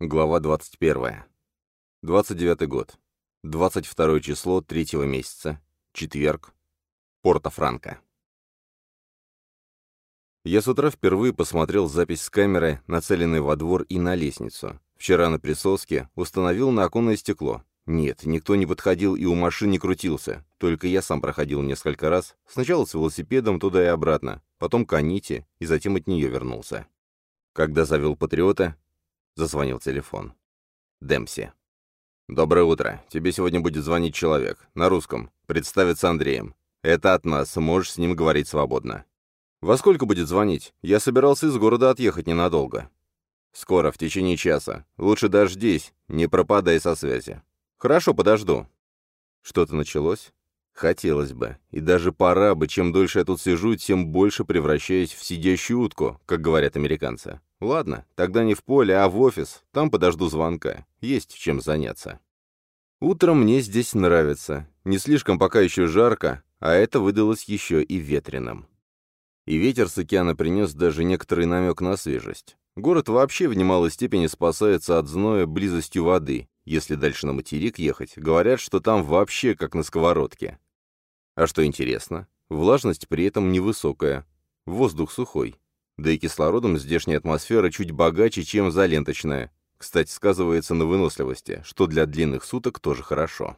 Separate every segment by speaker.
Speaker 1: Глава 21. 29 год. 22 число третьего месяца. Четверг. Порто-Франко. Я с утра впервые посмотрел запись с камеры, нацеленной во двор и на лестницу. Вчера на присоске установил на оконное стекло. Нет, никто не подходил и у машин не крутился. Только я сам проходил несколько раз. Сначала с велосипедом туда и обратно, потом к Аните, и затем от нее вернулся. Когда завел «Патриота», Зазвонил телефон. Демпси. «Доброе утро. Тебе сегодня будет звонить человек. На русском. Представится Андреем. Это от нас. Можешь с ним говорить свободно». «Во сколько будет звонить? Я собирался из города отъехать ненадолго». «Скоро, в течение часа. Лучше дождись. Не пропадай со связи». «Хорошо, подожду». Что-то началось? Хотелось бы. И даже пора бы. Чем дольше я тут сижу, тем больше превращаюсь в сидящую утку, как говорят американцы. Ладно, тогда не в поле, а в офис. Там подожду звонка. Есть чем заняться. Утром мне здесь нравится. Не слишком пока еще жарко, а это выдалось еще и ветреным. И ветер с океана принес даже некоторый намек на свежесть. Город вообще в немалой степени спасается от зноя близостью воды. Если дальше на материк ехать, говорят, что там вообще как на сковородке. А что интересно, влажность при этом невысокая, воздух сухой. Да и кислородом здешняя атмосфера чуть богаче, чем заленточная. Кстати, сказывается на выносливости, что для длинных суток тоже хорошо.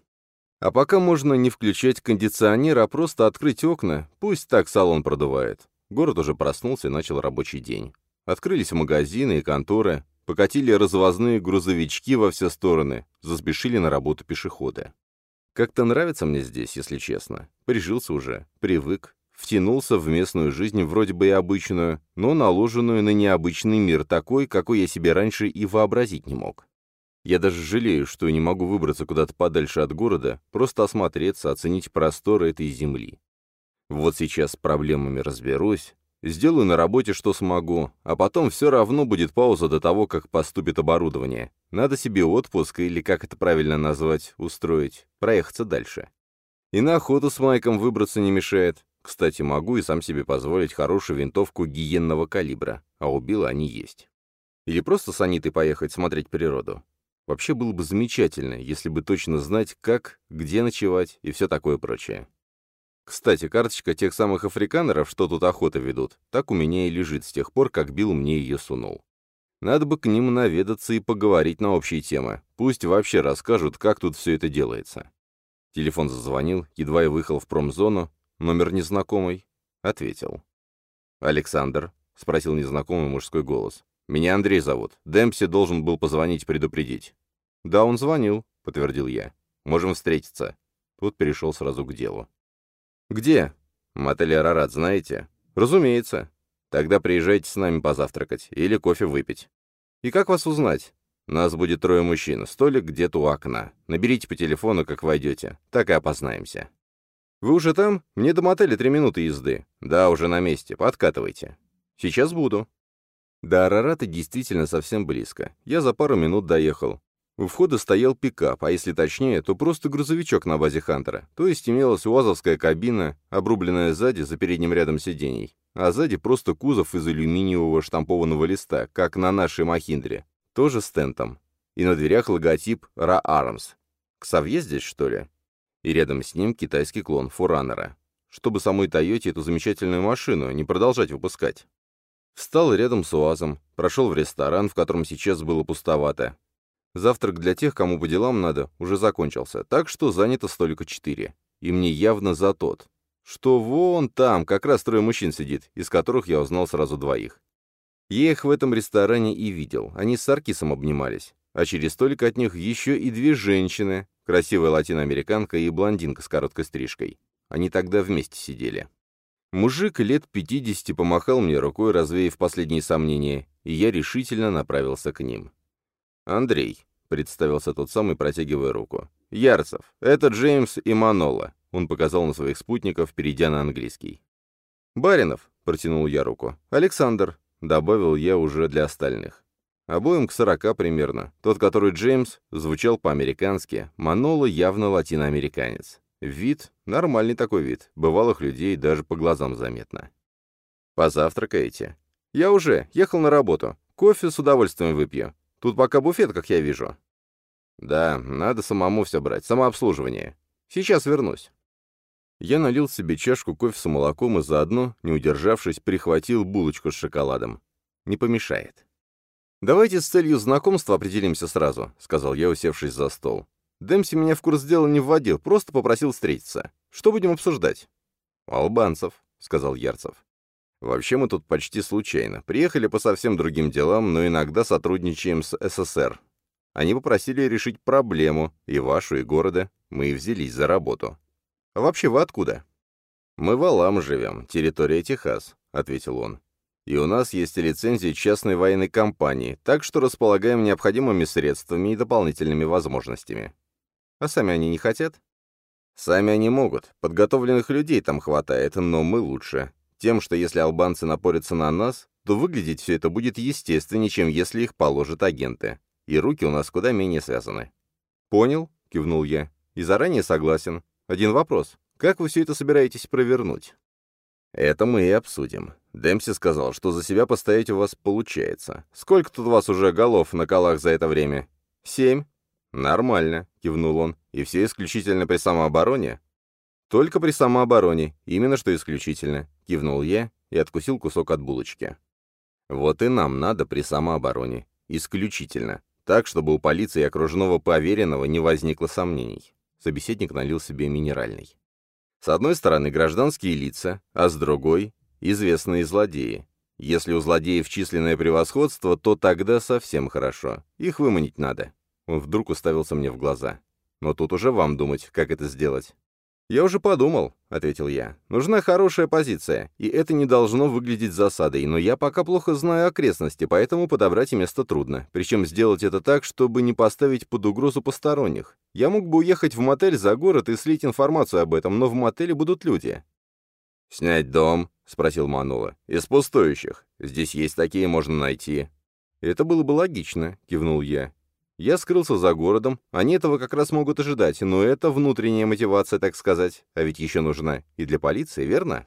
Speaker 1: А пока можно не включать кондиционер, а просто открыть окна, пусть так салон продувает. Город уже проснулся и начал рабочий день. Открылись магазины и конторы, покатили развозные грузовички во все стороны, заспешили на работу пешеходы. Как-то нравится мне здесь, если честно. Прижился уже, привык, втянулся в местную жизнь вроде бы и обычную, но наложенную на необычный мир такой, какой я себе раньше и вообразить не мог. Я даже жалею, что не могу выбраться куда-то подальше от города, просто осмотреться, оценить просторы этой земли. Вот сейчас с проблемами разберусь, сделаю на работе, что смогу, а потом все равно будет пауза до того, как поступит оборудование. Надо себе отпуск, или как это правильно назвать, устроить, проехаться дальше. И на охоту с Майком выбраться не мешает. Кстати, могу и сам себе позволить хорошую винтовку гиенного калибра, а у Билла они есть. Или просто с Анитой поехать смотреть природу. Вообще было бы замечательно, если бы точно знать, как, где ночевать и все такое прочее. Кстати, карточка тех самых африканеров, что тут охота ведут, так у меня и лежит с тех пор, как Билл мне ее сунул. Надо бы к ним наведаться и поговорить на общие темы. Пусть вообще расскажут, как тут все это делается. Телефон зазвонил, едва я выехал в промзону, Номер незнакомый. Ответил. «Александр?» — спросил незнакомый мужской голос. «Меня Андрей зовут. Демпси должен был позвонить предупредить». «Да, он звонил», — подтвердил я. «Можем встретиться». Тут перешел сразу к делу. «Где?» «Мотель Арарат, знаете?» «Разумеется. Тогда приезжайте с нами позавтракать или кофе выпить». «И как вас узнать?» «Нас будет трое мужчин. Столик где-то у окна. Наберите по телефону, как войдете. Так и опознаемся». «Вы уже там? Мне до мотеля три минуты езды». «Да, уже на месте. Подкатывайте». «Сейчас буду». До Арарата действительно совсем близко. Я за пару минут доехал. У входа стоял пикап, а если точнее, то просто грузовичок на базе Хантера. То есть имелась уазовская кабина, обрубленная сзади за передним рядом сидений. А сзади просто кузов из алюминиевого штампованного листа, как на нашей Махиндре. Тоже с тентом. И на дверях логотип «Ра Армс». Ксавье здесь, что ли? И рядом с ним китайский клон Фураннера, чтобы самой Тойоте эту замечательную машину не продолжать выпускать. Встал рядом с УАЗом, прошел в ресторан, в котором сейчас было пустовато. Завтрак для тех, кому по делам надо, уже закончился, так что занято столько четыре. И мне явно за тот, что вон там как раз трое мужчин сидит, из которых я узнал сразу двоих. Я их в этом ресторане и видел, они с Аркисом обнимались, а через столик от них еще и две женщины, Красивая латиноамериканка и блондинка с короткой стрижкой. Они тогда вместе сидели. Мужик лет 50 помахал мне рукой, развеяв последние сомнения, и я решительно направился к ним. «Андрей», — представился тот самый, протягивая руку. «Ярцев, это Джеймс и Манола», — он показал на своих спутников, перейдя на английский. «Баринов», — протянул я руку. «Александр», — добавил я уже для остальных. Обоим к сорока примерно. Тот, который Джеймс, звучал по-американски, Маноло явно латиноамериканец. Вид, нормальный такой вид, бывалых людей даже по глазам заметно. «Позавтракаете?» «Я уже, ехал на работу. Кофе с удовольствием выпью. Тут пока буфет, как я вижу». «Да, надо самому все брать, самообслуживание. Сейчас вернусь». Я налил себе чашку кофе с молоком и заодно, не удержавшись, прихватил булочку с шоколадом. Не помешает. «Давайте с целью знакомства определимся сразу», — сказал я, усевшись за стол. Дэмси меня в курс дела не вводил, просто попросил встретиться. Что будем обсуждать? «Албанцев», — сказал Ярцев. «Вообще мы тут почти случайно. Приехали по совсем другим делам, но иногда сотрудничаем с СССР. Они попросили решить проблему, и вашу, и города. Мы и взялись за работу. А вообще вы откуда?» «Мы в Алам живем, территория Техас», — ответил он. «И у нас есть лицензия частной военной компании, так что располагаем необходимыми средствами и дополнительными возможностями. А сами они не хотят? Сами они могут. Подготовленных людей там хватает, но мы лучше. Тем, что если албанцы напорятся на нас, то выглядеть все это будет естественнее, чем если их положат агенты. И руки у нас куда менее связаны. «Понял», — кивнул я, — «и заранее согласен. Один вопрос. Как вы все это собираетесь провернуть?» «Это мы и обсудим. Дэмси сказал, что за себя постоять у вас получается. Сколько тут у вас уже голов на колах за это время?» «Семь», «Нормально», — кивнул он. «И все исключительно при самообороне?» «Только при самообороне, именно что исключительно», — кивнул я и откусил кусок от булочки. «Вот и нам надо при самообороне. Исключительно. Так, чтобы у полиции и окружного поверенного не возникло сомнений». Собеседник налил себе минеральный. С одной стороны гражданские лица, а с другой — известные злодеи. Если у злодеев численное превосходство, то тогда совсем хорошо. Их выманить надо. Он вдруг уставился мне в глаза. «Но тут уже вам думать, как это сделать». «Я уже подумал», — ответил я. «Нужна хорошая позиция, и это не должно выглядеть засадой, но я пока плохо знаю окрестности, поэтому подобрать место трудно. Причем сделать это так, чтобы не поставить под угрозу посторонних. Я мог бы уехать в мотель за город и слить информацию об этом, но в мотеле будут люди». «Снять дом?» — спросил Манула. «Из пустующих. Здесь есть такие, можно найти». «Это было бы логично», — кивнул я. Я скрылся за городом, они этого как раз могут ожидать, но это внутренняя мотивация, так сказать, а ведь еще нужна и для полиции, верно?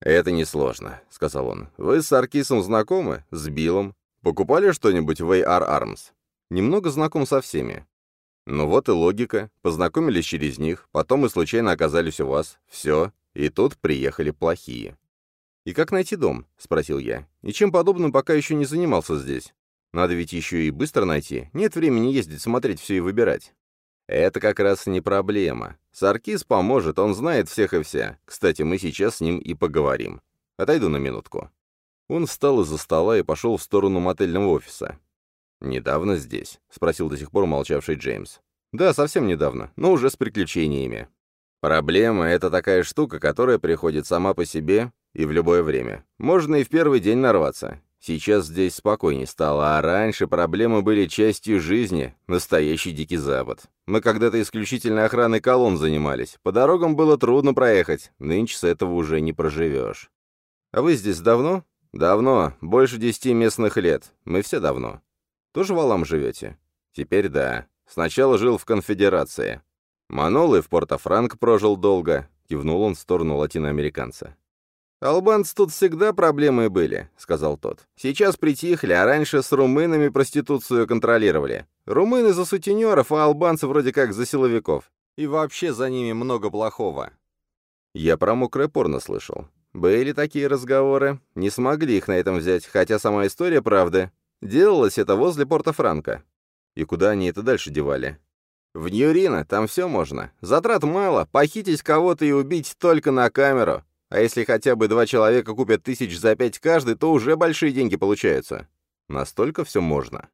Speaker 1: «Это несложно», — сказал он. «Вы с Аркисом знакомы? С Биллом? Покупали что-нибудь в AR Arms?» «Немного знаком со всеми». «Ну вот и логика. Познакомились через них, потом мы случайно оказались у вас. Все. И тут приехали плохие». «И как найти дом?» — спросил я. «И чем подобным пока еще не занимался здесь?» Надо ведь еще и быстро найти. Нет времени ездить, смотреть все и выбирать. Это как раз не проблема. Саркис поможет, он знает всех и вся. Кстати, мы сейчас с ним и поговорим. Отойду на минутку. Он встал из-за стола и пошел в сторону мотельного офиса. «Недавно здесь?» — спросил до сих пор молчавший Джеймс. «Да, совсем недавно, но уже с приключениями». «Проблема — это такая штука, которая приходит сама по себе и в любое время. Можно и в первый день нарваться. Сейчас здесь спокойнее стало, а раньше проблемы были частью жизни, настоящий Дикий Запад. Мы когда-то исключительно охраной колонн занимались. По дорогам было трудно проехать, нынче с этого уже не проживешь. А вы здесь давно? Давно, больше десяти местных лет. Мы все давно. Тоже в Алам живете? Теперь да. Сначала жил в конфедерации. Манол и в Порто-Франко прожил долго, кивнул он в сторону латиноамериканца. «Албанцы тут всегда проблемы были», — сказал тот. «Сейчас притихли, а раньше с румынами проституцию контролировали. Румыны за сутенеров, а албанцы вроде как за силовиков. И вообще за ними много плохого». Я про мокрое порно слышал. Были такие разговоры. Не смогли их на этом взять, хотя сама история правда. Делалось это возле Порто-Франко. И куда они это дальше девали? В Ньюрино, там все можно. Затрат мало, похитить кого-то и убить только на камеру. А если хотя бы два человека купят тысяч за пять каждый, то уже большие деньги получаются. Настолько все можно.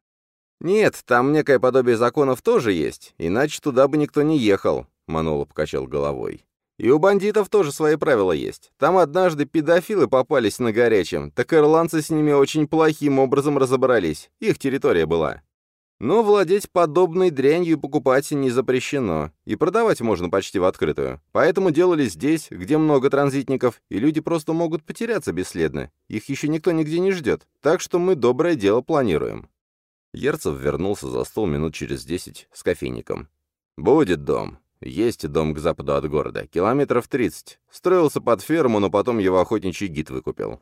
Speaker 1: Нет, там некое подобие законов тоже есть, иначе туда бы никто не ехал, Манола покачал головой. И у бандитов тоже свои правила есть. Там однажды педофилы попались на горячем, так ирландцы с ними очень плохим образом разобрались. Их территория была. Но владеть подобной дрянью покупать не запрещено, и продавать можно почти в открытую. Поэтому делали здесь, где много транзитников, и люди просто могут потеряться бесследно. Их еще никто нигде не ждет, так что мы доброе дело планируем». Ерцев вернулся за стол минут через десять с кофейником. «Будет дом. Есть дом к западу от города. Километров тридцать. Строился под ферму, но потом его охотничий гид выкупил.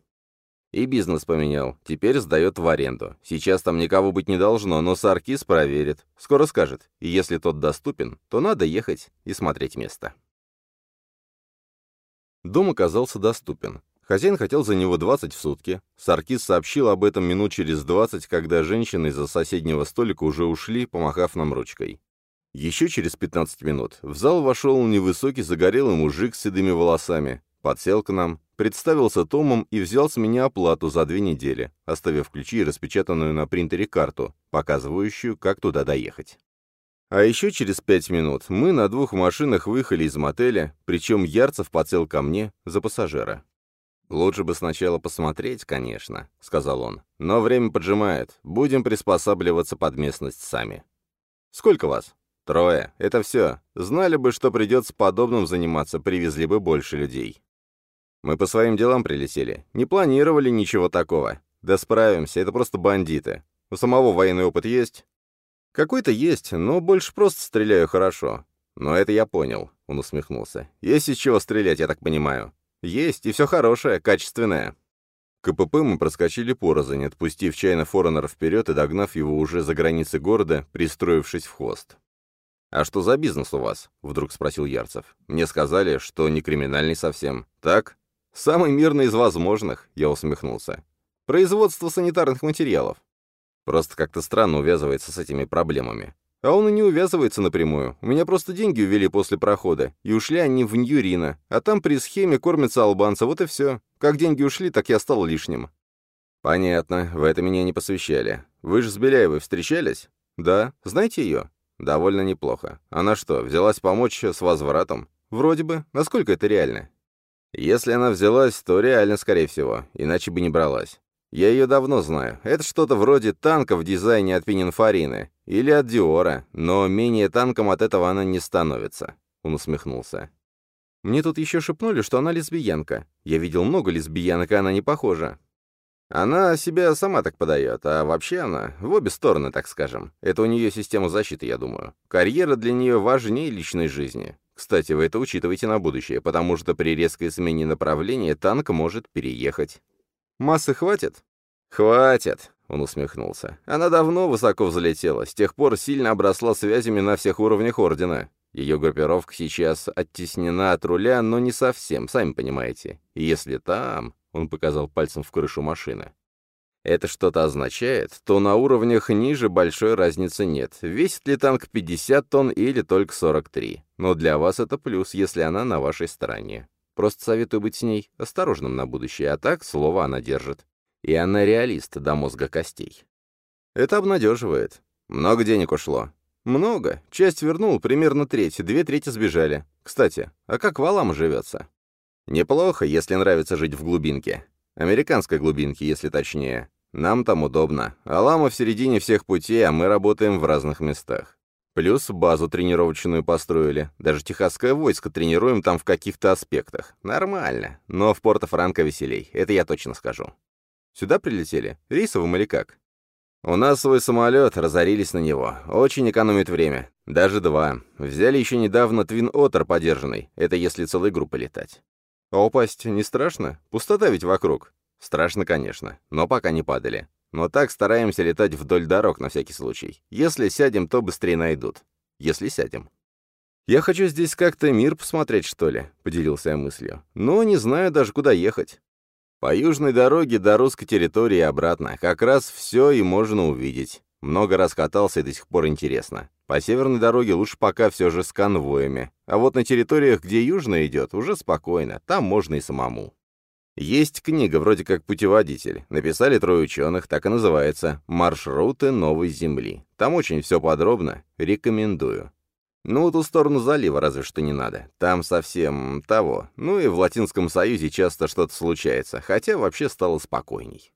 Speaker 1: И бизнес поменял, теперь сдает в аренду. Сейчас там никого быть не должно, но Саркис проверит. Скоро скажет. И если тот доступен, то надо ехать и смотреть место. Дом оказался доступен. Хозяин хотел за него 20 в сутки. Саркис сообщил об этом минут через 20, когда женщины из-за соседнего столика уже ушли, помахав нам ручкой. Еще через 15 минут в зал вошел невысокий загорелый мужик с седыми волосами, подсел к нам, представился Томом и взял с меня оплату за две недели, оставив ключи и распечатанную на принтере карту, показывающую, как туда доехать. А еще через пять минут мы на двух машинах выехали из мотеля, причем Ярцев подсел ко мне за пассажира. «Лучше бы сначала посмотреть, конечно», — сказал он. «Но время поджимает. Будем приспосабливаться под местность сами». «Сколько вас?» «Трое. Это все. Знали бы, что придется подобным заниматься, привезли бы больше людей». «Мы по своим делам прилетели. Не планировали ничего такого. Да справимся, это просто бандиты. У самого военный опыт есть?» «Какой-то есть, но больше просто стреляю хорошо». «Но это я понял», — он усмехнулся. «Есть из чего стрелять, я так понимаю». «Есть, и все хорошее, качественное». КПП мы проскочили порознь, отпустив чайно Форенера вперед и догнав его уже за границы города, пристроившись в хвост. «А что за бизнес у вас?» — вдруг спросил Ярцев. «Мне сказали, что не криминальный совсем. Так?» «Самый мирный из возможных», — я усмехнулся. «Производство санитарных материалов». Просто как-то странно увязывается с этими проблемами. А он и не увязывается напрямую. У меня просто деньги увели после прохода, и ушли они в Ньюрина, а там при схеме кормятся албанцы, вот и все. Как деньги ушли, так я стал лишним. Понятно, в это меня не посвящали. Вы же с Беляевой встречались? Да. Знаете ее? Довольно неплохо. Она что, взялась помочь с возвратом? Вроде бы. Насколько это реально? Если она взялась, то реально, скорее всего, иначе бы не бралась. Я ее давно знаю. Это что-то вроде танка в дизайне от Пининфорины. Или от Диора. Но менее танком от этого она не становится. Он усмехнулся. Мне тут еще шепнули, что она лесбиянка. Я видел много лесбиянок, и она не похожа. Она себя сама так подает, а вообще она в обе стороны, так скажем. Это у нее система защиты, я думаю. Карьера для нее важнее личной жизни. Кстати, вы это учитывайте на будущее, потому что при резкой смене направления танк может переехать. Массы хватит? Хватит, он усмехнулся. Она давно высоко взлетела, с тех пор сильно обросла связями на всех уровнях Ордена. Ее группировка сейчас оттеснена от руля, но не совсем, сами понимаете. Если там, он показал пальцем в крышу машины, это что-то означает, то на уровнях ниже большой разницы нет. Весит ли танк 50 тонн или только 43. Но для вас это плюс, если она на вашей стороне. Просто советую быть с ней осторожным на будущее, а так слово она держит. И она реалист до мозга костей. Это обнадеживает. Много денег ушло. Много. Часть вернул, примерно треть, две трети сбежали. Кстати, а как валам живется? Неплохо, если нравится жить в глубинке. Американской глубинке, если точнее. Нам там удобно. Алама в середине всех путей, а мы работаем в разных местах. Плюс базу тренировочную построили. Даже техасское войско тренируем там в каких-то аспектах. Нормально. Но в Порто-Франко веселей, это я точно скажу. Сюда прилетели? Рейсовым или как? У нас свой самолет, разорились на него. Очень экономит время. Даже два. Взяли еще недавно Твин Оттер подержанный. Это если целой группой летать. А упасть не страшно? Пустота ведь вокруг. Страшно, конечно, но пока не падали. Но так стараемся летать вдоль дорог на всякий случай. Если сядем, то быстрее найдут. Если сядем. «Я хочу здесь как-то мир посмотреть, что ли», — поделился я мыслью. «Но не знаю даже, куда ехать». «По южной дороге до русской территории и обратно. Как раз все и можно увидеть. Много раз катался и до сих пор интересно. По северной дороге лучше пока все же с конвоями. А вот на территориях, где южная идет, уже спокойно. Там можно и самому». Есть книга, вроде как путеводитель. Написали трое ученых, так и называется «Маршруты новой Земли». Там очень все подробно. Рекомендую. Ну, ту сторону залива разве что не надо. Там совсем того. Ну и в Латинском Союзе часто что-то случается, хотя вообще стало спокойней.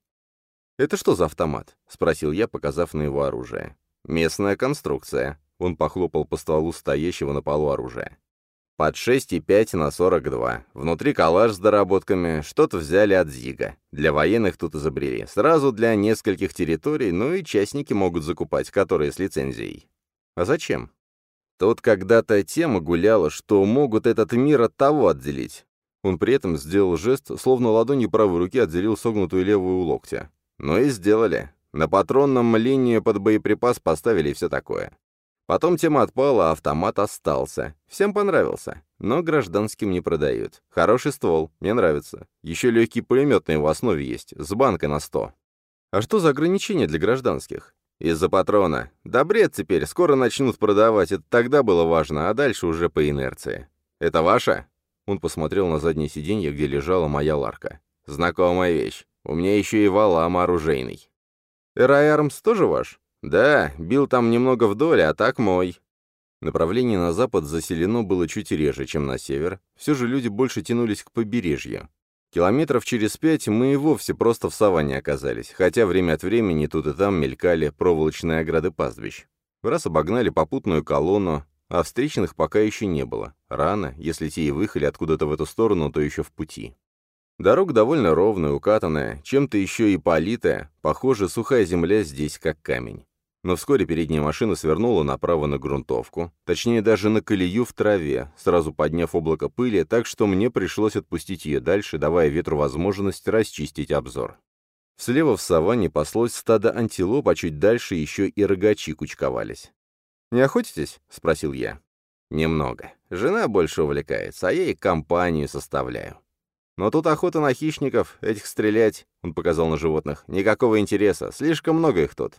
Speaker 1: «Это что за автомат?» — спросил я, показав на его оружие. «Местная конструкция». Он похлопал по стволу стоящего на полу оружия. Под 6,5 на 42. Внутри коллаж с доработками, что-то взяли от Зига. Для военных тут изобрели. Сразу для нескольких территорий, ну и частники могут закупать, которые с лицензией. А зачем? Тут когда-то тема гуляла, что могут этот мир от того отделить. Он при этом сделал жест, словно ладонью правой руки отделил согнутую левую у локтя. «Ну и сделали. На патронном линию под боеприпас поставили и все такое. Потом тема отпала, а автомат остался. Всем понравился. Но гражданским не продают. Хороший ствол, мне нравится. Еще легкий пулемет на его основе есть, с банкой на 100. А что за ограничения для гражданских? Из-за патрона. Да бред теперь, скоро начнут продавать, это тогда было важно, а дальше уже по инерции. Это ваша? Он посмотрел на заднее сиденье, где лежала моя ларка. Знакомая вещь. У меня еще и валам оружейный. Армс тоже ваш? Да, бил там немного вдоль, а так мой. Направление на запад заселено было чуть реже, чем на север. Все же люди больше тянулись к побережью. Километров через пять мы и вовсе просто в саванне оказались, хотя время от времени тут и там мелькали проволочные ограды пастбищ. Раз обогнали попутную колонну, а встречных пока еще не было. Рано, если те и выехали откуда-то в эту сторону, то еще в пути. Дорога довольно ровная, укатанная, чем-то еще и политая, похоже, сухая земля здесь как камень. Но вскоре передняя машина свернула направо на грунтовку, точнее даже на колею в траве, сразу подняв облако пыли, так что мне пришлось отпустить ее дальше, давая ветру возможность расчистить обзор. Слева в саванне паслось стадо антилоп, а чуть дальше еще и рогачи кучковались. «Не охотитесь?» — спросил я. «Немного. Жена больше увлекается, а я и компанию составляю. Но тут охота на хищников, этих стрелять, — он показал на животных, — никакого интереса, слишком много их тут.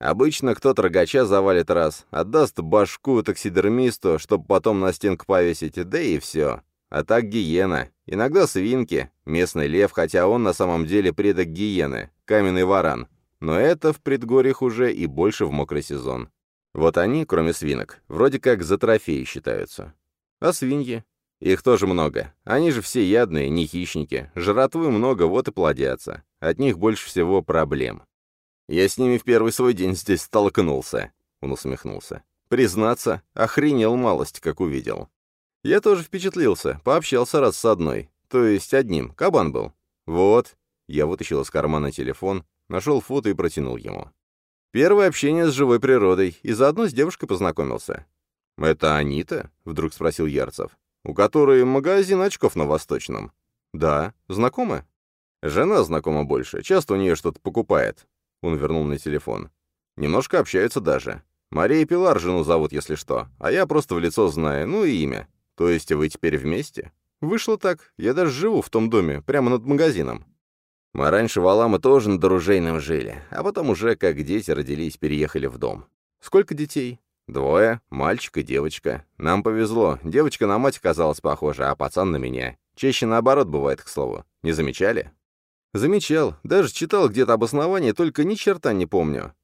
Speaker 1: Обычно кто-то рогача завалит раз, отдаст башку таксидермисту, чтобы потом на стенку повесить, да и все. А так гиена. Иногда свинки, местный лев, хотя он на самом деле предок гиены, каменный варан. Но это в предгорьях уже и больше в мокрый сезон. Вот они, кроме свинок, вроде как за трофеи считаются. А свиньи? Их тоже много. Они же все ядные, не хищники. Жратвы много, вот и плодятся. От них больше всего проблем. Я с ними в первый свой день здесь столкнулся. Он усмехнулся. Признаться, охренел малость, как увидел. Я тоже впечатлился, пообщался раз с одной. То есть одним, кабан был. Вот. Я вытащил из кармана телефон, нашел фото и протянул ему. Первое общение с живой природой, и заодно с девушкой познакомился. «Это Анита?» — вдруг спросил Ярцев. «У которой магазин очков на Восточном». «Да. Знакомы?» «Жена знакома больше. Часто у нее что-то покупает. Он вернул мне телефон. «Немножко общаются даже. Мария Пилар жену зовут, если что, а я просто в лицо знаю, ну и имя. То есть вы теперь вместе?» «Вышло так. Я даже живу в том доме, прямо над магазином». Мы раньше в Аламо тоже над оружейным жили, а потом уже, как дети родились, переехали в дом. Сколько детей? Двое, мальчик и девочка. Нам повезло, девочка на мать казалась похожа, а пацан на меня. Чаще наоборот бывает, к слову. Не замечали? Замечал, даже читал где-то обоснование, только ни черта не помню.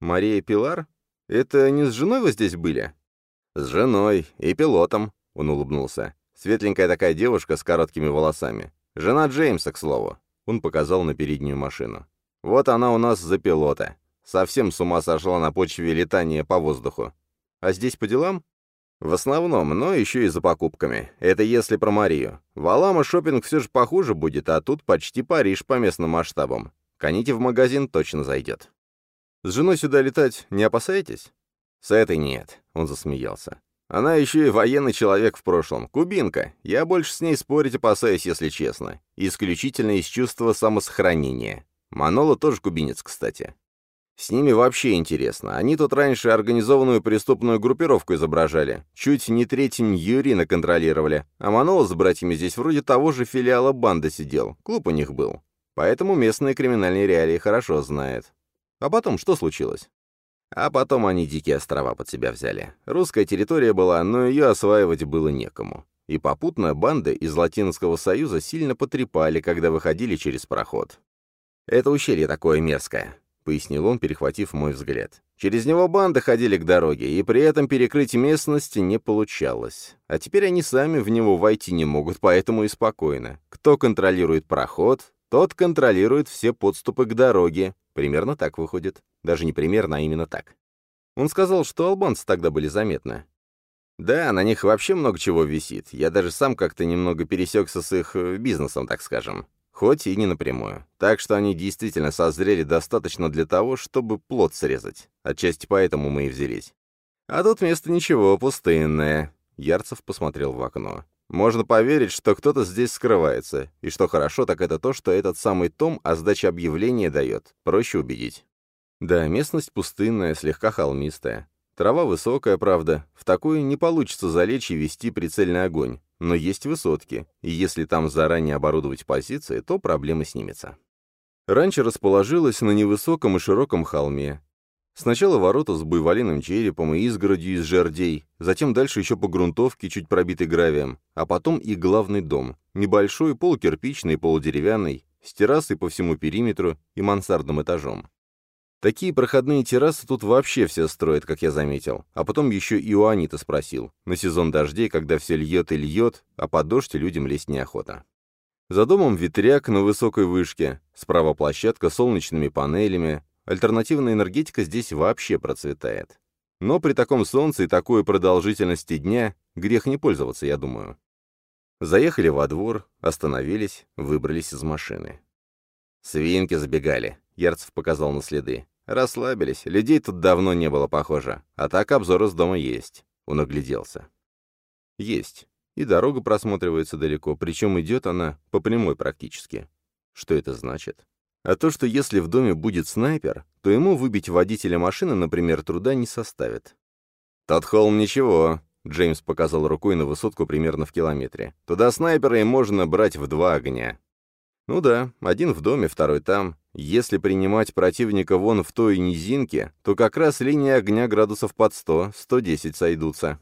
Speaker 1: Мария Пилар? Это не с женой вы здесь были? С женой и пилотом, он улыбнулся. Светленькая такая девушка с короткими волосами. Жена Джеймса, к слову. Он показал на переднюю машину. Вот она у нас за пилота. Совсем с ума сошла на почве летания по воздуху. А здесь по делам? В основном, но еще и за покупками. Это если про Марию. В Алама шопинг все же похуже будет, а тут почти Париж по местным масштабам. Коните в магазин точно зайдет. С женой сюда летать не опасаетесь? С этой нет, он засмеялся. Она еще и военный человек в прошлом. Кубинка. Я больше с ней спорить опасаюсь, если честно. Исключительно из чувства самосохранения. Манола тоже кубинец, кстати. С ними вообще интересно. Они тут раньше организованную преступную группировку изображали. Чуть не треть Юрина контролировали. А Манола с братьями здесь вроде того же филиала банды сидел. Клуб у них был. Поэтому местные криминальные реалии хорошо знает. А потом что случилось? А потом они дикие острова под себя взяли. Русская территория была, но ее осваивать было некому. И попутно банды из Латинского Союза сильно потрепали, когда выходили через проход. Это ущелье такое мерзкое. — пояснил он, перехватив мой взгляд. «Через него банды ходили к дороге, и при этом перекрыть местность не получалось. А теперь они сами в него войти не могут, поэтому и спокойно. Кто контролирует проход, тот контролирует все подступы к дороге. Примерно так выходит. Даже не примерно, а именно так. Он сказал, что албанцы тогда были заметны. Да, на них вообще много чего висит. Я даже сам как-то немного пересекся с их э, бизнесом, так скажем. Хоть и не напрямую. Так что они действительно созрели достаточно для того, чтобы плод срезать. Отчасти поэтому мы и взялись. А тут место ничего, пустынное. Ярцев посмотрел в окно. Можно поверить, что кто-то здесь скрывается. И что хорошо, так это то, что этот самый Том о сдаче объявления дает. Проще убедить. Да, местность пустынная, слегка холмистая. Трава высокая, правда. В такую не получится залечь и вести прицельный огонь. Но есть высотки, и если там заранее оборудовать позиции, то проблема снимется. Ранчо расположилась на невысоком и широком холме. Сначала ворота с буйволиным черепом и изгородью из жердей, затем дальше еще по грунтовке, чуть пробитой гравием, а потом и главный дом, небольшой, полукирпичный, полудеревянный, с террасой по всему периметру и мансардным этажом. Такие проходные террасы тут вообще все строят, как я заметил. А потом еще и у Анита спросил. На сезон дождей, когда все льет и льет, а под дождь людям лезть неохота. За домом ветряк на высокой вышке, справа площадка с солнечными панелями. Альтернативная энергетика здесь вообще процветает. Но при таком солнце и такой продолжительности дня грех не пользоваться, я думаю. Заехали во двор, остановились, выбрались из машины. «Свинки забегали», — Ярцев показал на следы. Расслабились, людей тут давно не было, похоже. А так обзор из дома есть. Он огляделся. Есть. И дорога просматривается далеко, причем идет она по прямой практически. Что это значит? А то, что если в доме будет снайпер, то ему выбить водителя машины, например, труда не составит. «Тот холм ничего», — Джеймс показал рукой на высотку примерно в километре. «Туда снайпера и можно брать в два огня». Ну да, один в доме, второй там. Если принимать противника вон в той низинке, то как раз линия огня градусов под 100, 110 сойдутся.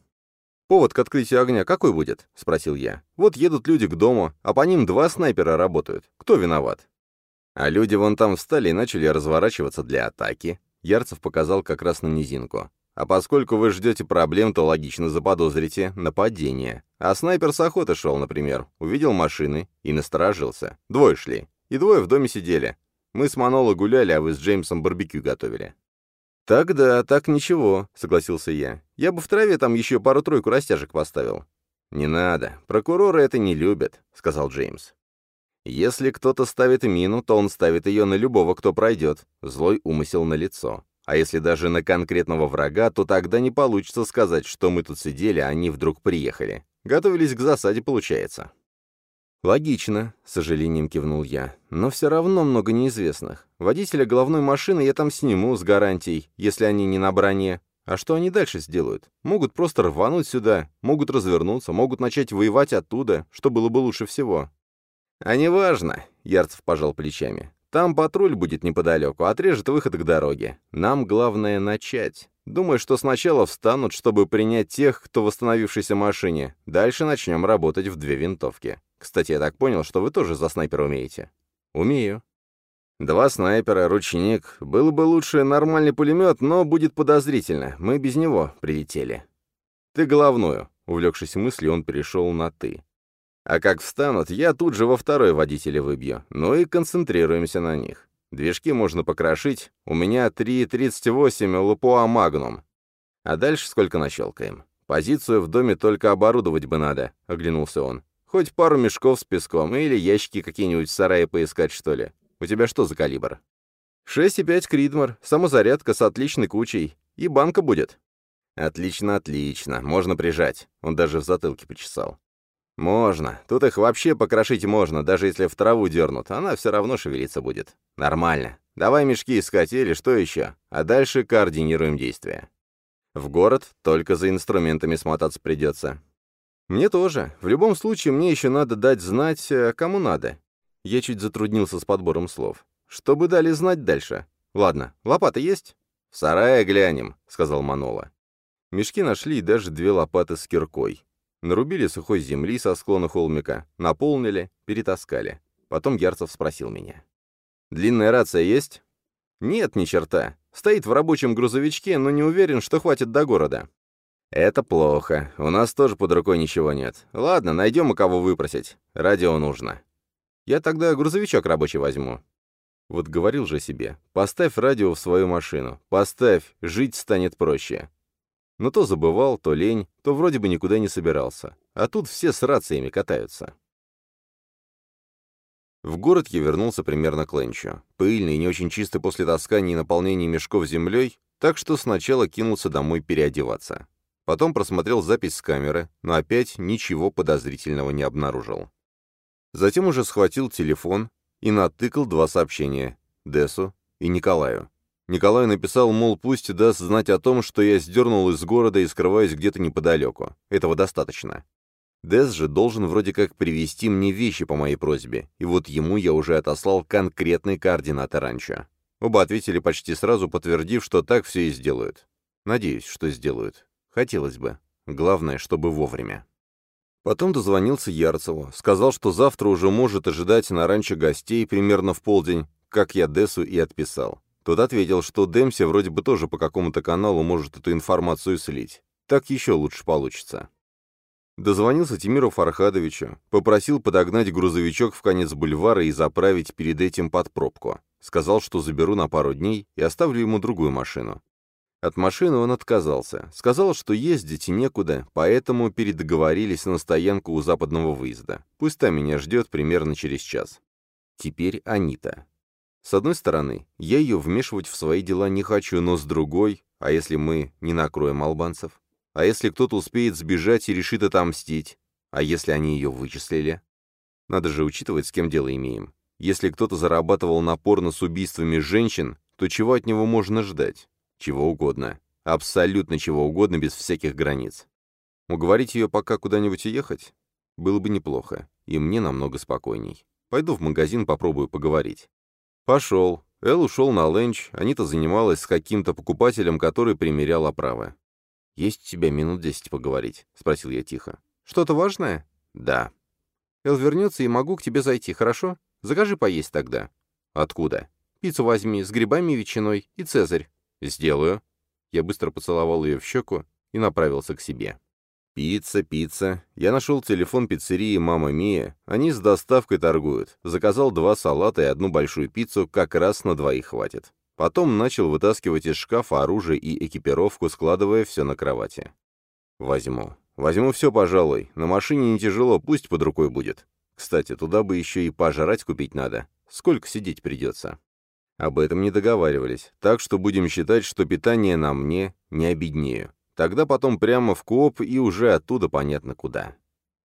Speaker 1: «Повод к открытию огня какой будет?» — спросил я. «Вот едут люди к дому, а по ним два снайпера работают. Кто виноват?» А люди вон там встали и начали разворачиваться для атаки. Ярцев показал как раз на низинку. А поскольку вы ждете проблем, то логично заподозрите нападение. А снайпер с охоты шел, например, увидел машины и насторожился. Двое шли. И двое в доме сидели. Мы с Маноло гуляли, а вы с Джеймсом барбекю готовили. «Так да, так ничего», — согласился я. «Я бы в траве там еще пару-тройку растяжек поставил». «Не надо, прокуроры это не любят», — сказал Джеймс. «Если кто-то ставит мину, то он ставит ее на любого, кто пройдет. Злой умысел на лицо. А если даже на конкретного врага, то тогда не получится сказать, что мы тут сидели, а они вдруг приехали. Готовились к засаде, получается. «Логично», — с сожалением кивнул я. «Но все равно много неизвестных. Водителя головной машины я там сниму с гарантией, если они не на броне. А что они дальше сделают? Могут просто рвануть сюда, могут развернуться, могут начать воевать оттуда, что было бы лучше всего». «А неважно», — Ярцев пожал плечами. Там патруль будет неподалеку, отрежет выход к дороге. Нам главное начать. Думаю, что сначала встанут, чтобы принять тех, кто в восстановившейся машине. Дальше начнем работать в две винтовки. Кстати, я так понял, что вы тоже за снайпера умеете. Умею. Два снайпера, ручник. Было бы лучше нормальный пулемет, но будет подозрительно. Мы без него прилетели. Ты головную. Увлекшись мыслью, он перешел на «ты». А как встанут, я тут же во второй водителя выбью. Ну и концентрируемся на них. Движки можно покрошить. У меня 3.38 Лупоа Магнум. А дальше сколько нащелкаем? Позицию в доме только оборудовать бы надо, — оглянулся он. Хоть пару мешков с песком или ящики какие-нибудь в сарае поискать, что ли. У тебя что за калибр? 6,5 Кридмар, самозарядка с отличной кучей. И банка будет. Отлично, отлично. Можно прижать. Он даже в затылке почесал. «Можно. Тут их вообще покрошить можно, даже если в траву дернут. Она все равно шевелиться будет. Нормально. Давай мешки искать или что еще. А дальше координируем действия. В город только за инструментами смотаться придется. Мне тоже. В любом случае, мне еще надо дать знать, э, кому надо. Я чуть затруднился с подбором слов. Чтобы дали знать дальше. Ладно, лопата есть? В сарае глянем, сказал Манола. Мешки нашли даже две лопаты с киркой. Нарубили сухой земли со склона холмика, наполнили, перетаскали. Потом Ярцев спросил меня. «Длинная рация есть?» «Нет, ни черта. Стоит в рабочем грузовичке, но не уверен, что хватит до города». «Это плохо. У нас тоже под рукой ничего нет. Ладно, найдем у кого выпросить. Радио нужно». «Я тогда грузовичок рабочий возьму». Вот говорил же себе, поставь радио в свою машину, поставь, жить станет проще. Но то забывал, то лень, то вроде бы никуда не собирался. А тут все с рациями катаются. В город я вернулся примерно к ленчу. Пыльный, не очень чистый после таскания и наполнения мешков землей, так что сначала кинулся домой переодеваться. Потом просмотрел запись с камеры, но опять ничего подозрительного не обнаружил. Затем уже схватил телефон и натыкал два сообщения — Десу и Николаю. Николай написал, мол, пусть даст знать о том, что я сдернул из города и скрываюсь где-то неподалеку. Этого достаточно. Дес же должен вроде как привезти мне вещи по моей просьбе, и вот ему я уже отослал конкретные координаты ранчо. Оба ответили почти сразу, подтвердив, что так все и сделают. Надеюсь, что сделают. Хотелось бы. Главное, чтобы вовремя. Потом дозвонился Ярцеву, сказал, что завтра уже может ожидать на ранчо гостей примерно в полдень, как я Десу и отписал. Тот ответил, что Демси вроде бы тоже по какому-то каналу может эту информацию слить. Так еще лучше получится. Дозвонился Тимиру Фархадовичу, попросил подогнать грузовичок в конец бульвара и заправить перед этим под пробку. Сказал, что заберу на пару дней и оставлю ему другую машину. От машины он отказался. Сказал, что ездить некуда, поэтому передоговорились на стоянку у западного выезда. Пусть там меня ждет примерно через час. Теперь Анита. С одной стороны, я ее вмешивать в свои дела не хочу, но с другой, а если мы не накроем албанцев? А если кто-то успеет сбежать и решит отомстить? А если они ее вычислили? Надо же учитывать, с кем дело имеем. Если кто-то зарабатывал напорно с убийствами женщин, то чего от него можно ждать? Чего угодно. Абсолютно чего угодно, без всяких границ. Уговорить ее пока куда-нибудь уехать? Было бы неплохо, и мне намного спокойней. Пойду в магазин, попробую поговорить. Пошел. Эл ушел на ленч, Анита занималась с каким-то покупателем, который примерял оправы. «Есть у тебя минут десять поговорить?» — спросил я тихо. «Что-то важное?» «Да». «Эл вернется, и могу к тебе зайти, хорошо? Закажи поесть тогда». «Откуда?» «Пиццу возьми, с грибами и ветчиной, и цезарь». «Сделаю». Я быстро поцеловал ее в щеку и направился к себе. Пицца, пицца. Я нашел телефон пиццерии «Мама Мия». Они с доставкой торгуют. Заказал два салата и одну большую пиццу, как раз на двоих хватит. Потом начал вытаскивать из шкафа оружие и экипировку, складывая все на кровати. Возьму. Возьму все, пожалуй. На машине не тяжело, пусть под рукой будет. Кстати, туда бы еще и пожрать купить надо. Сколько сидеть придется? Об этом не договаривались, так что будем считать, что питание на мне не обеднею. Тогда потом прямо в кооп и уже оттуда понятно куда.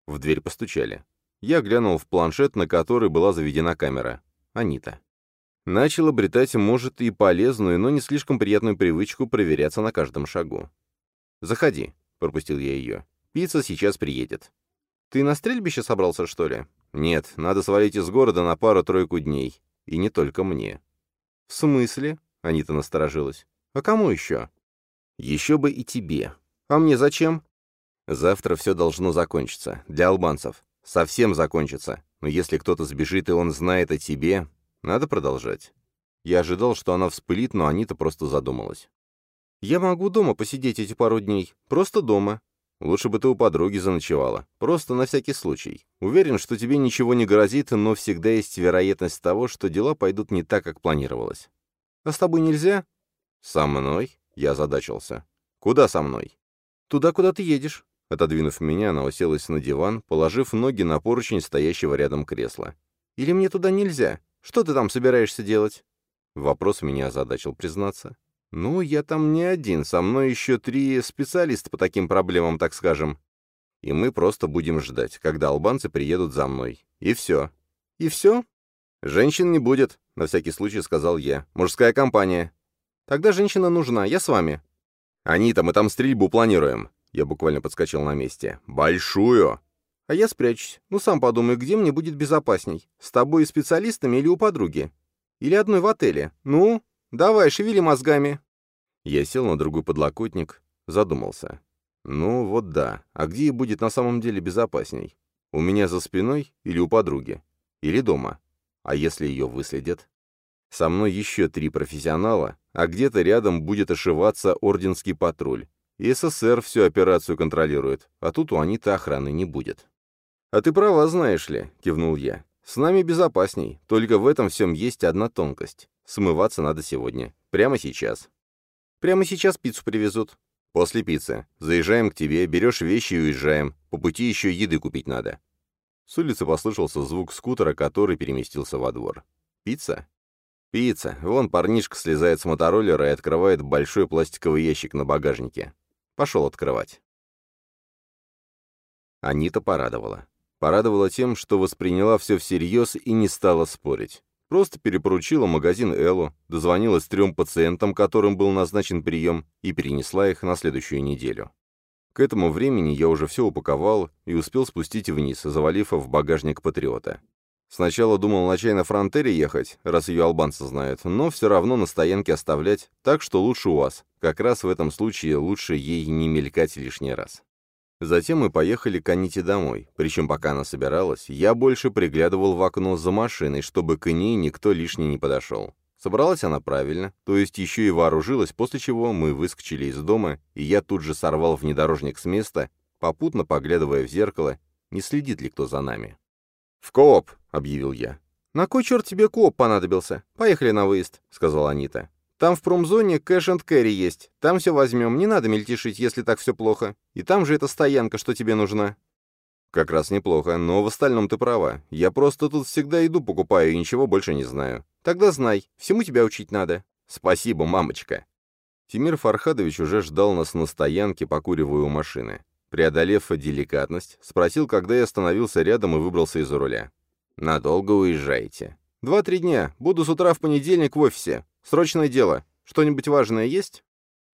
Speaker 1: В дверь постучали. Я глянул в планшет, на который была заведена камера. Анита. Начал обретать, может, и полезную, но не слишком приятную привычку проверяться на каждом шагу. «Заходи», — пропустил я ее. «Пицца сейчас приедет». «Ты на стрельбище собрался, что ли?» «Нет, надо свалить из города на пару-тройку дней. И не только мне». «В смысле?» — Анита насторожилась. «А кому еще?» Еще бы и тебе. А мне зачем? Завтра все должно закончиться. Для албанцев. Совсем закончится. Но если кто-то сбежит, и он знает о тебе, надо продолжать. Я ожидал, что она вспылит, но Анита просто задумалась. «Я могу дома посидеть эти пару дней. Просто дома. Лучше бы ты у подруги заночевала. Просто на всякий случай. Уверен, что тебе ничего не грозит, но всегда есть вероятность того, что дела пойдут не так, как планировалось. А с тобой нельзя?» «Со мной?» Я озадачился. «Куда со мной?» «Туда, куда ты едешь». Отодвинув меня, она уселась на диван, положив ноги на поручень стоящего рядом кресла. «Или мне туда нельзя? Что ты там собираешься делать?» Вопрос меня озадачил, признаться. «Ну, я там не один, со мной еще три специалиста по таким проблемам, так скажем. И мы просто будем ждать, когда албанцы приедут за мной. И все». «И все?» «Женщин не будет», — на всякий случай сказал я. «Мужская компания. Тогда женщина нужна, я с вами». «Анита, мы там стрельбу планируем». Я буквально подскочил на месте. «Большую!» «А я спрячусь. Ну, сам подумай, где мне будет безопасней? С тобой и специалистами или у подруги? Или одной в отеле? Ну, давай, шевели мозгами». Я сел на другой подлокотник, задумался. «Ну, вот да. А где будет на самом деле безопасней? У меня за спиной или у подруги? Или дома? А если ее выследят?» Со мной еще три профессионала, а где-то рядом будет ошиваться орденский патруль. И СССР всю операцию контролирует, а тут у Аниты охраны не будет. «А ты права, знаешь ли», — кивнул я. «С нами безопасней, только в этом всем есть одна тонкость. Смываться надо сегодня, прямо сейчас». «Прямо сейчас пиццу привезут». «После пиццы. Заезжаем к тебе, берешь вещи и уезжаем. По пути еще еды купить надо». С улицы послышался звук скутера, который переместился во двор. «Пицца?» Пицца. Вон парнишка слезает с мотороллера и открывает большой пластиковый ящик на багажнике. Пошел открывать. Анита порадовала. Порадовала тем, что восприняла все всерьез и не стала спорить. Просто перепоручила магазин Эллу, дозвонилась трем пациентам, которым был назначен прием, и перенесла их на следующую неделю. К этому времени я уже все упаковал и успел спустить вниз, завалив в багажник Патриота. Сначала думал на чай на фронтере ехать, раз ее албанцы знают, но все равно на стоянке оставлять, так что лучше у вас. Как раз в этом случае лучше ей не мелькать лишний раз. Затем мы поехали к Аните домой, причем пока она собиралась, я больше приглядывал в окно за машиной, чтобы к ней никто лишний не подошел. Собралась она правильно, то есть еще и вооружилась, после чего мы выскочили из дома, и я тут же сорвал внедорожник с места, попутно поглядывая в зеркало, не следит ли кто за нами. «В кооп!» — объявил я. «На кой черт тебе кооп понадобился? Поехали на выезд», — сказала Анита. Там в промзоне кэш энд кэрри есть. Там все возьмем, не надо мельтешить, если так все плохо. И там же эта стоянка, что тебе нужна». «Как раз неплохо, но в остальном ты права. Я просто тут всегда еду покупаю и ничего больше не знаю. Тогда знай, всему тебя учить надо». «Спасибо, мамочка». Тимир Фархадович уже ждал нас на стоянке, покуривая у машины. Преодолев деликатность, спросил, когда я остановился рядом и выбрался из руля. «Надолго уезжаете?» «Два-три дня. Буду с утра в понедельник в офисе. Срочное дело. Что-нибудь важное есть?»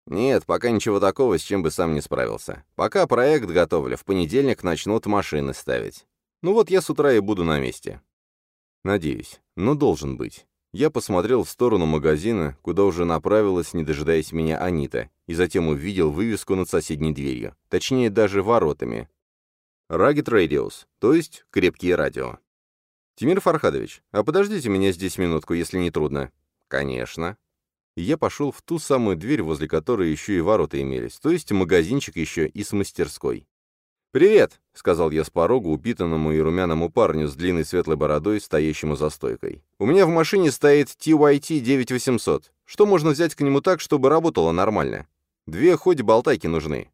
Speaker 1: «Нет, пока ничего такого, с чем бы сам не справился. Пока проект готовлю, в понедельник начнут машины ставить. Ну вот я с утра и буду на месте». «Надеюсь. Но должен быть». Я посмотрел в сторону магазина, куда уже направилась, не дожидаясь меня, Анита, и затем увидел вывеску над соседней дверью, точнее даже воротами. Rugged Radios, то есть крепкие радио. «Тимир Фархадович, а подождите меня здесь минутку, если не трудно. «Конечно». я пошел в ту самую дверь, возле которой еще и ворота имелись, то есть магазинчик еще и с мастерской. «Привет!» — сказал я с порога упитанному и румяному парню с длинной светлой бородой, стоящему за стойкой. «У меня в машине стоит TYT 9800. Что можно взять к нему так, чтобы работало нормально? Две хоть болтайки нужны».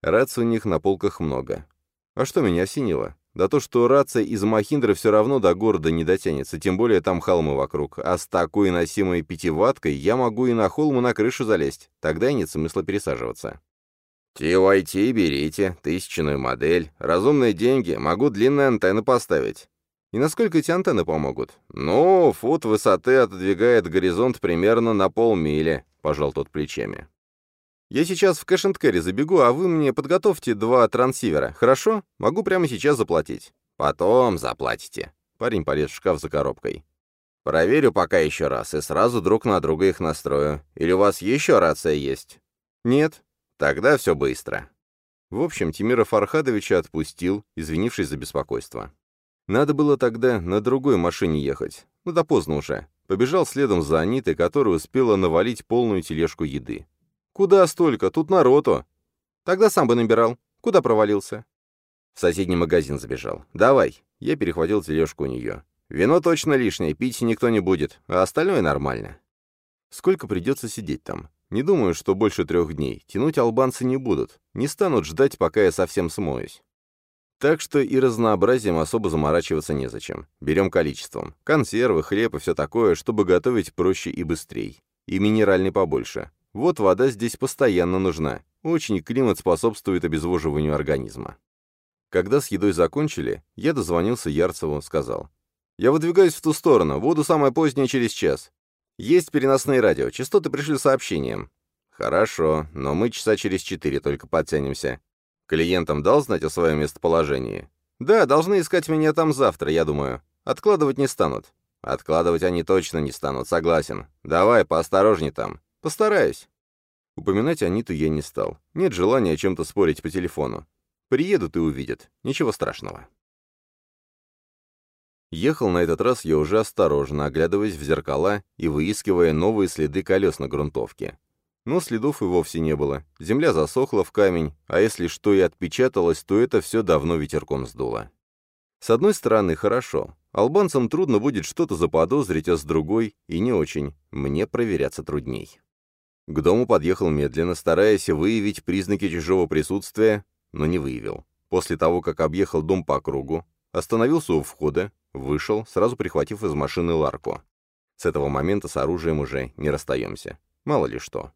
Speaker 1: Раций у них на полках много. А что меня осенило? Да то, что рация из Махиндры все равно до города не дотянется, тем более там холмы вокруг. А с такой носимой пятиваткой я могу и на холм, и на крышу залезть. Тогда и нет смысла пересаживаться. TYT берите, тысячную модель. Разумные деньги, могу длинные антенны поставить. И насколько эти антенны помогут? Ну, фут высоты отодвигает горизонт примерно на полмили, пожал тот плечами. Я сейчас в кэш кэрри забегу, а вы мне подготовьте два трансивера, хорошо? Могу прямо сейчас заплатить». «Потом заплатите». Парень полез в шкаф за коробкой. «Проверю пока еще раз и сразу друг на друга их настрою. Или у вас еще рация есть?» «Нет». «Тогда все быстро». В общем, Тимира Фархадовича отпустил, извинившись за беспокойство. Надо было тогда на другой машине ехать. Ну да поздно уже. Побежал следом за Анитой, которая успела навалить полную тележку еды. «Куда столько? Тут народу». «Тогда сам бы набирал. Куда провалился?» В соседний магазин забежал. «Давай». Я перехватил тележку у нее. «Вино точно лишнее, пить никто не будет, а остальное нормально». Сколько придется сидеть там? Не думаю, что больше трех дней. Тянуть албанцы не будут. Не станут ждать, пока я совсем смоюсь. Так что и разнообразием особо заморачиваться незачем. Берем количеством. Консервы, хлеб и все такое, чтобы готовить проще и быстрей. И минеральный побольше. Вот вода здесь постоянно нужна. Очень климат способствует обезвоживанию организма. Когда с едой закончили, я дозвонился Ярцеву, сказал. «Я выдвигаюсь в ту сторону, буду самое позднее через час. Есть переносные радио, частоты пришли сообщением». «Хорошо, но мы часа через четыре только подтянемся. Клиентам дал знать о своем местоположении?» «Да, должны искать меня там завтра, я думаю. Откладывать не станут». «Откладывать они точно не станут, согласен. Давай, поосторожней там. Постараюсь. Упоминать Аниту я не стал. Нет желания о чем-то спорить по телефону. Приедут и увидят. Ничего страшного. Ехал на этот раз я уже осторожно, оглядываясь в зеркала и выискивая новые следы колес на грунтовке. Но следов и вовсе не было. Земля засохла в камень, а если что и отпечаталось, то это все давно ветерком сдуло. С одной стороны, хорошо. Албанцам трудно будет что-то заподозрить, а с другой — и не очень. Мне проверяться трудней. К дому подъехал медленно, стараясь выявить признаки чужого присутствия, но не выявил. После того, как объехал дом по кругу, остановился у входа, вышел, сразу прихватив из машины ларку. С этого момента с оружием уже не расстаемся. Мало ли что.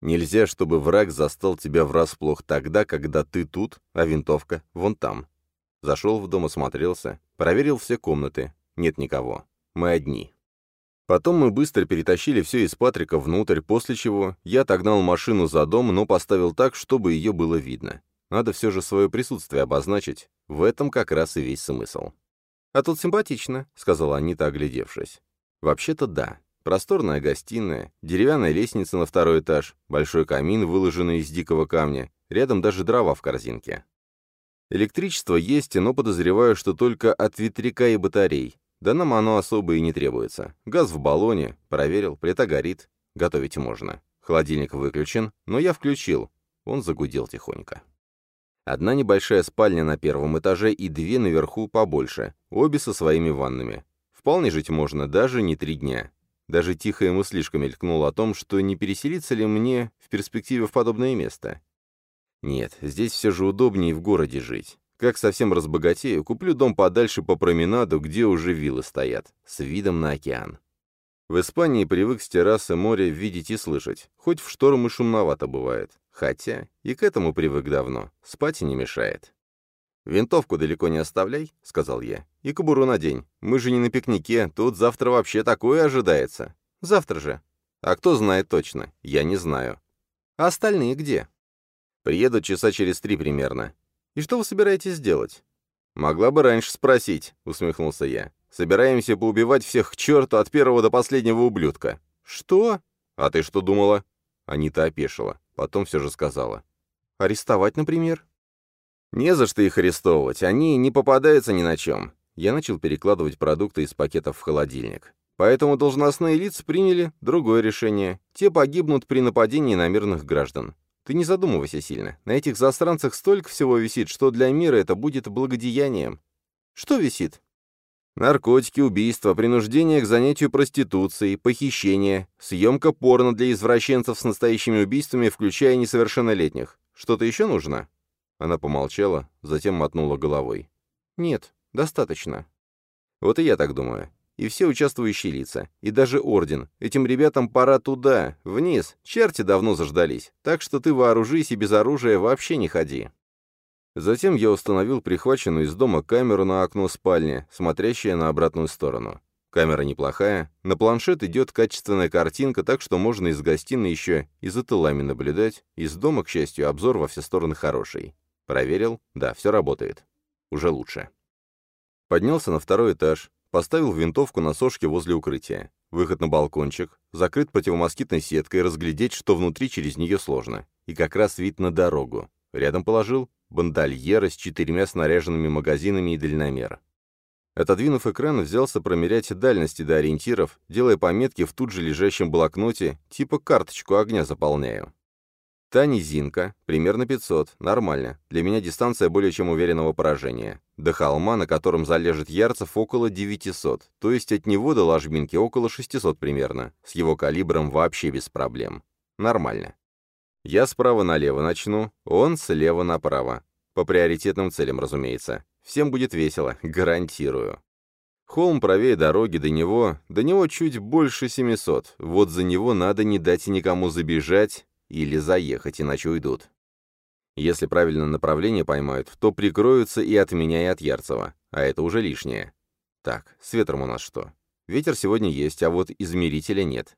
Speaker 1: Нельзя, чтобы враг застал тебя врасплох тогда, когда ты тут, а винтовка вон там. Зашел в дом, осмотрелся, проверил все комнаты. Нет никого. Мы одни. Потом мы быстро перетащили все из Патрика внутрь, после чего я отогнал машину за дом, но поставил так, чтобы ее было видно. Надо все же свое присутствие обозначить. В этом как раз и весь смысл. «А тут симпатично», — сказала Анита, оглядевшись. «Вообще-то да. Просторная гостиная, деревянная лестница на второй этаж, большой камин, выложенный из дикого камня, рядом даже дрова в корзинке. Электричество есть, но подозреваю, что только от ветряка и батарей. Да нам оно особо и не требуется. Газ в баллоне, проверил, плита горит, готовить можно. Холодильник выключен, но я включил. Он загудел тихонько. Одна небольшая спальня на первом этаже и две наверху побольше, обе со своими ваннами. Вполне жить можно, даже не три дня. Даже тихая мыслишка мелькнула о том, что не переселиться ли мне в перспективе в подобное место. Нет, здесь все же удобнее в городе жить. Как совсем разбогатею, куплю дом подальше по променаду, где уже виллы стоят, с видом на океан. В Испании привык с террасы моря видеть и слышать, хоть в шторм и шумновато бывает. Хотя и к этому привык давно, спать и не мешает. «Винтовку далеко не оставляй», — сказал я, — «и кобуру надень. Мы же не на пикнике, тут завтра вообще такое ожидается. Завтра же. А кто знает точно? Я не знаю. А остальные где?» «Приедут часа через три примерно. И что вы собираетесь делать?» «Могла бы раньше спросить», — усмехнулся я. Собираемся поубивать всех к черту от первого до последнего ублюдка». «Что?» «А ты что думала?» Анита опешила. Потом все же сказала. «Арестовать, например?» «Не за что их арестовывать. Они не попадаются ни на чем». Я начал перекладывать продукты из пакетов в холодильник. Поэтому должностные лица приняли другое решение. Те погибнут при нападении на мирных граждан. Ты не задумывайся сильно. На этих застранцах столько всего висит, что для мира это будет благодеянием. Что висит? Наркотики, убийства, принуждение к занятию проституцией, похищение, съемка порно для извращенцев с настоящими убийствами, включая несовершеннолетних. Что-то еще нужно?» Она помолчала, затем мотнула головой. «Нет, достаточно». «Вот и я так думаю. И все участвующие лица, и даже орден. Этим ребятам пора туда, вниз. Черти давно заждались. Так что ты вооружись и без оружия вообще не ходи». Затем я установил прихваченную из дома камеру на окно спальни, смотрящее на обратную сторону. Камера неплохая, на планшет идет качественная картинка, так что можно из гостиной еще и за тылами наблюдать. Из дома, к счастью, обзор во все стороны хороший. Проверил, да, все работает. Уже лучше. Поднялся на второй этаж, поставил винтовку на сошке возле укрытия. Выход на балкончик, закрыт противомоскитной сеткой, разглядеть, что внутри через нее сложно. И как раз вид на дорогу. Рядом положил бандольера с четырьмя снаряженными магазинами и дальномер. Отодвинув экран, взялся промерять дальности до ориентиров, делая пометки в тут же лежащем блокноте, типа карточку огня заполняю. Та низинка, примерно 500, нормально. Для меня дистанция более чем уверенного поражения. До холма, на котором залежит Ярцев, около 900, то есть от него до ложбинки около 600 примерно. С его калибром вообще без проблем. Нормально. Я справа налево начну, он слева направо. По приоритетным целям, разумеется. Всем будет весело, гарантирую. Холм правее дороги до него, до него чуть больше 700. Вот за него надо не дать никому забежать или заехать, иначе уйдут. Если правильно направление поймают, то прикроются и от меня, и от Ярцева. А это уже лишнее. Так, с ветром у нас что? Ветер сегодня есть, а вот измерителя нет.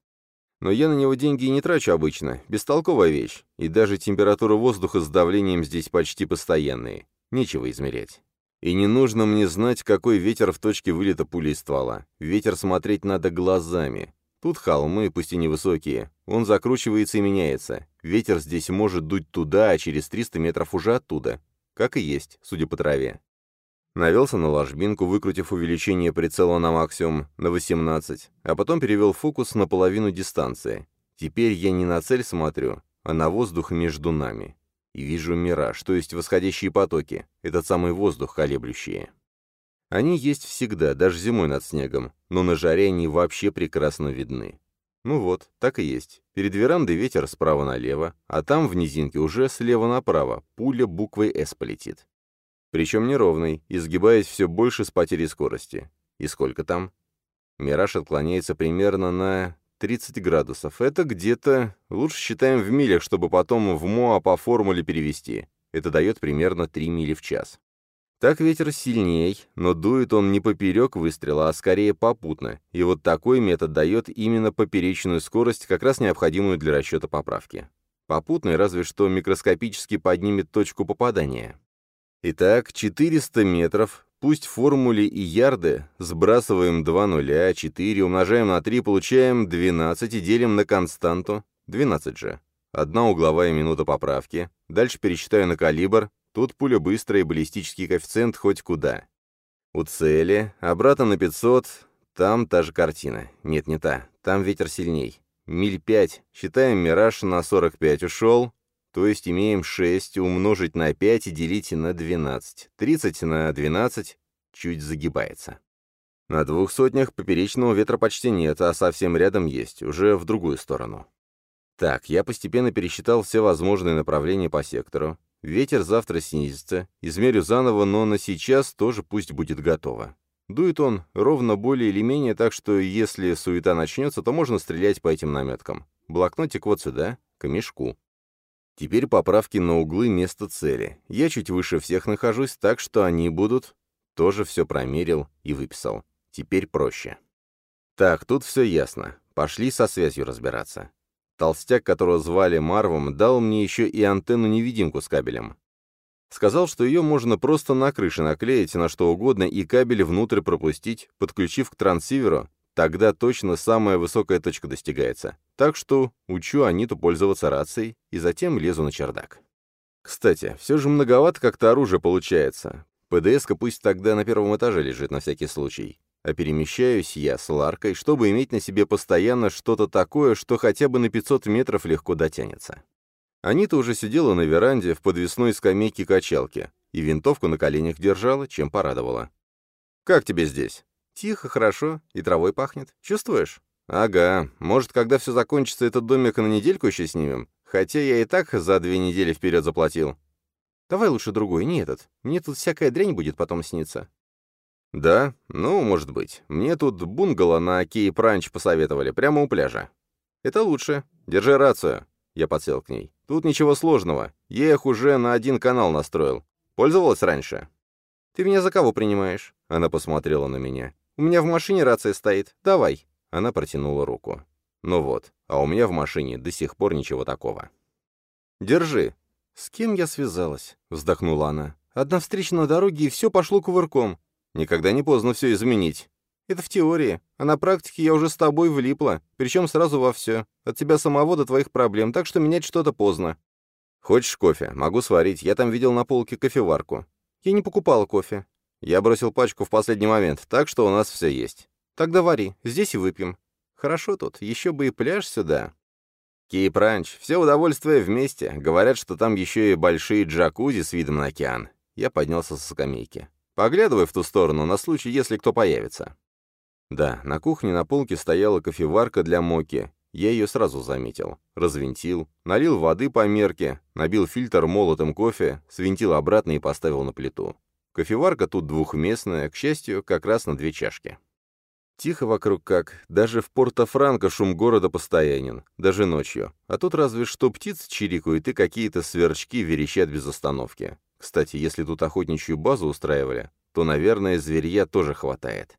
Speaker 1: Но я на него деньги не трачу обычно, бестолковая вещь, и даже температура воздуха с давлением здесь почти постоянные. Нечего измерять. И не нужно мне знать, какой ветер в точке вылета пули из ствола. Ветер смотреть надо глазами. Тут холмы, пусть и невысокие. Он закручивается и меняется. Ветер здесь может дуть туда, а через 300 метров уже оттуда. Как и есть, судя по траве. Навелся на ложбинку, выкрутив увеличение прицела на максимум, на 18, а потом перевел фокус на половину дистанции. Теперь я не на цель смотрю, а на воздух между нами. И вижу мираж, то есть восходящие потоки, этот самый воздух колеблющие. Они есть всегда, даже зимой над снегом, но на жаре они вообще прекрасно видны. Ну вот, так и есть. Перед верандой ветер справа налево, а там в низинке уже слева направо, пуля буквой «С» полетит. Причем неровный, изгибаясь все больше с потерей скорости. И сколько там? Мираж отклоняется примерно на 30 градусов. Это где-то... Лучше считаем в милях, чтобы потом в МОА по формуле перевести. Это дает примерно 3 мили в час. Так ветер сильней, но дует он не поперек выстрела, а скорее попутно, и вот такой метод дает именно поперечную скорость, как раз необходимую для расчета поправки. Попутный разве что микроскопически поднимет точку попадания. Итак, 400 метров, пусть в формуле и ярды, сбрасываем 2 нуля, 4, умножаем на 3, получаем 12 и делим на константу, 12 же. Одна угловая минута поправки, дальше пересчитаю на калибр, Тут пуля быстрая и баллистический коэффициент хоть куда. У цели, обратно на 500, там та же картина. Нет, не та, там ветер сильней. Миль 5, считаем «Мираж» на 45 ушел, то есть имеем 6 умножить на 5 и делить на 12. 30 на 12 чуть загибается. На двух сотнях поперечного ветра почти нет, а совсем рядом есть, уже в другую сторону. Так, я постепенно пересчитал все возможные направления по сектору. Ветер завтра снизится, измерю заново, но на сейчас тоже пусть будет готово. Дует он ровно более или менее, так что если суета начнется, то можно стрелять по этим наметкам. Блокнотик вот сюда, к мешку. Теперь поправки на углы места цели. Я чуть выше всех нахожусь, так что они будут... Тоже все промерил и выписал. Теперь проще. Так, тут все ясно. Пошли со связью разбираться. Толстяк, которого звали Марвом, дал мне еще и антенну-невидимку с кабелем. Сказал, что ее можно просто на крыше наклеить на что угодно и кабель внутрь пропустить, подключив к трансиверу, тогда точно самая высокая точка достигается. Так что учу Аниту пользоваться рацией и затем лезу на чердак. Кстати, все же многовато как-то оружия получается. ПДС-ка пусть тогда на первом этаже лежит на всякий случай а перемещаюсь я с Ларкой, чтобы иметь на себе постоянно что-то такое, что хотя бы на 500 метров легко дотянется. Анита уже сидела на веранде в подвесной скамейке качалки и винтовку на коленях держала, чем порадовала. «Как тебе здесь?» «Тихо, хорошо, и травой пахнет. Чувствуешь?» «Ага. Может, когда все закончится, этот домик на недельку еще снимем? Хотя я и так за две недели вперед заплатил». «Давай лучше другой, не этот. Мне тут всякая дрянь будет потом сниться». «Да? Ну, может быть. Мне тут бунгало на Кей-Пранч посоветовали, прямо у пляжа». «Это лучше. Держи рацию». Я подсел к ней. «Тут ничего сложного. Я их уже на один канал настроил. Пользовалась раньше?» «Ты меня за кого принимаешь?» Она посмотрела на меня. «У меня в машине рация стоит. Давай». Она протянула руку. «Ну вот, а у меня в машине до сих пор ничего такого». «Держи». «С кем я связалась?» — вздохнула она. «Одна встреча на дороге, и все пошло кувырком. Никогда не поздно все изменить. Это в теории, а на практике я уже с тобой влипла, причем сразу во все. От тебя самого до твоих проблем, так что менять что-то поздно. Хочешь кофе? Могу сварить. Я там видел на полке кофеварку. Я не покупала кофе. Я бросил пачку в последний момент, так что у нас все есть. Тогда вари, здесь и выпьем. Хорошо тут, еще бы и пляж сюда. Кейп-ранч, все удовольствия вместе. Говорят, что там еще и большие джакузи с видом на океан. Я поднялся со скамейки. Поглядывай в ту сторону, на случай, если кто появится». Да, на кухне на полке стояла кофеварка для моки. Я ее сразу заметил. Развинтил, налил воды по мерке, набил фильтр молотым кофе, свинтил обратно и поставил на плиту. Кофеварка тут двухместная, к счастью, как раз на две чашки. Тихо вокруг как, даже в Порто-Франко шум города постоянен, даже ночью. А тут разве что птицы чирикают и какие-то сверчки верещат без остановки. Кстати, если тут охотничью базу устраивали, то, наверное, зверья тоже хватает.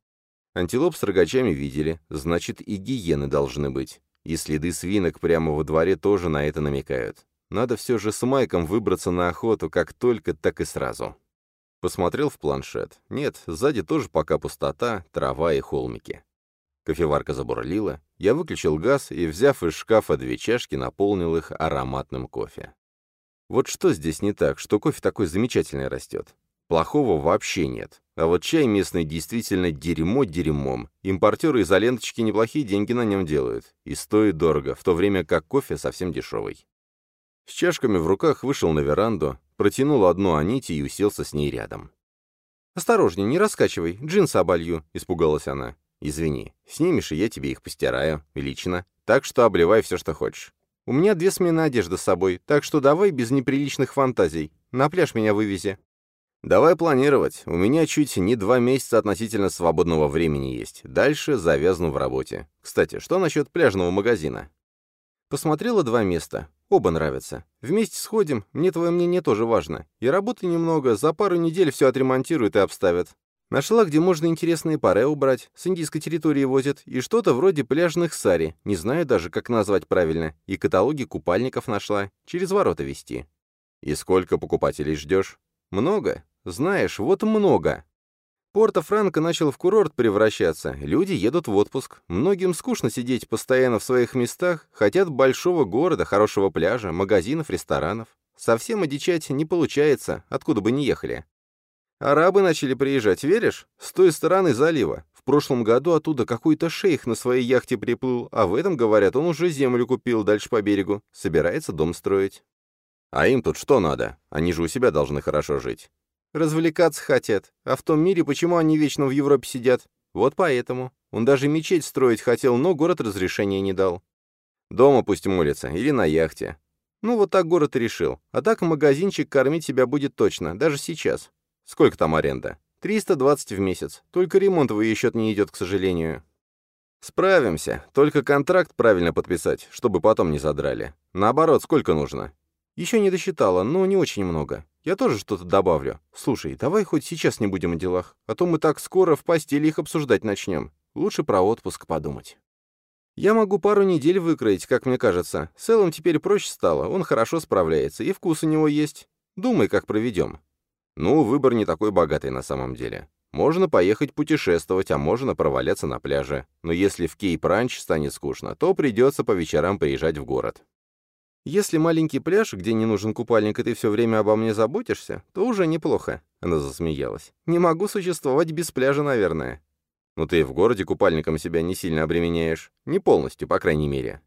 Speaker 1: Антилоп с рогачами видели, значит, и гиены должны быть. И следы свинок прямо во дворе тоже на это намекают. Надо все же с Майком выбраться на охоту как только, так и сразу. Посмотрел в планшет. Нет, сзади тоже пока пустота, трава и холмики. Кофеварка забурлила, я выключил газ и, взяв из шкафа две чашки, наполнил их ароматным кофе. Вот что здесь не так, что кофе такой замечательный растет? Плохого вообще нет. А вот чай местный действительно дерьмо дерьмом. Импортеры из-за ленточки неплохие деньги на нем делают. И стоит дорого, в то время как кофе совсем дешевый. С чашками в руках вышел на веранду, протянул одну Аните и уселся с ней рядом. «Осторожней, не раскачивай, джинсы оболью», — испугалась она. «Извини, снимешь, и я тебе их постираю, лично. Так что обливай все, что хочешь. У меня две смены одежды с собой, так что давай без неприличных фантазий. На пляж меня вывези». «Давай планировать. У меня чуть не два месяца относительно свободного времени есть. Дальше завязну в работе. Кстати, что насчет пляжного магазина?»
Speaker 2: Посмотрела два места. Оба нравятся. Вместе сходим, мне твое мнение тоже важно. И работы немного, за пару недель все отремонтируют и обставят. Нашла, где можно интересные паре убрать, с индийской территории возят, и что-то вроде пляжных сари, не знаю даже, как назвать правильно, и каталоги купальников нашла, через ворота вести.
Speaker 1: И сколько покупателей ждешь?
Speaker 2: Много. Знаешь, вот много. Порто-Франко начал в курорт превращаться, люди едут в отпуск. Многим скучно сидеть постоянно в своих местах, хотят большого города, хорошего пляжа, магазинов, ресторанов. Совсем одичать не получается, откуда бы ни ехали. Арабы начали приезжать, веришь? С той стороны залива. В прошлом году оттуда какой-то шейх на своей яхте приплыл, а в этом, говорят, он уже землю купил дальше по берегу. Собирается дом строить.
Speaker 1: А им тут что надо? Они же у себя должны хорошо жить.
Speaker 2: Развлекаться хотят. А в том мире почему они вечно в Европе сидят? Вот поэтому. Он даже мечеть строить хотел, но город разрешения не дал.
Speaker 1: Дома пусть молится, или на яхте.
Speaker 2: Ну, вот так город и решил. А так магазинчик кормить себя будет точно, даже сейчас.
Speaker 1: Сколько там аренда?
Speaker 2: 320 в месяц. Только ремонтовый счет не идет, к сожалению.
Speaker 1: Справимся. Только контракт правильно подписать, чтобы потом не задрали. Наоборот, сколько нужно?
Speaker 2: Еще не досчитала, но не очень много. Я тоже что-то добавлю. Слушай, давай хоть сейчас не будем о делах, а то мы так скоро в постели их обсуждать начнем. Лучше про отпуск подумать. Я могу пару недель выкроить, как мне кажется. С Эллом теперь проще стало, он хорошо справляется, и вкус у него есть. Думай, как проведем.
Speaker 1: Ну, выбор не такой богатый на самом деле. Можно поехать путешествовать, а можно проваляться на пляже. Но если в Кейп-Ранч станет скучно, то придется по вечерам приезжать в город.
Speaker 2: Если маленький пляж, где не нужен купальник, и ты все время обо мне заботишься, то уже неплохо», — она засмеялась. «Не могу существовать без пляжа, наверное».
Speaker 1: «Ну ты в городе купальником себя не сильно обременяешь. Не полностью, по крайней мере».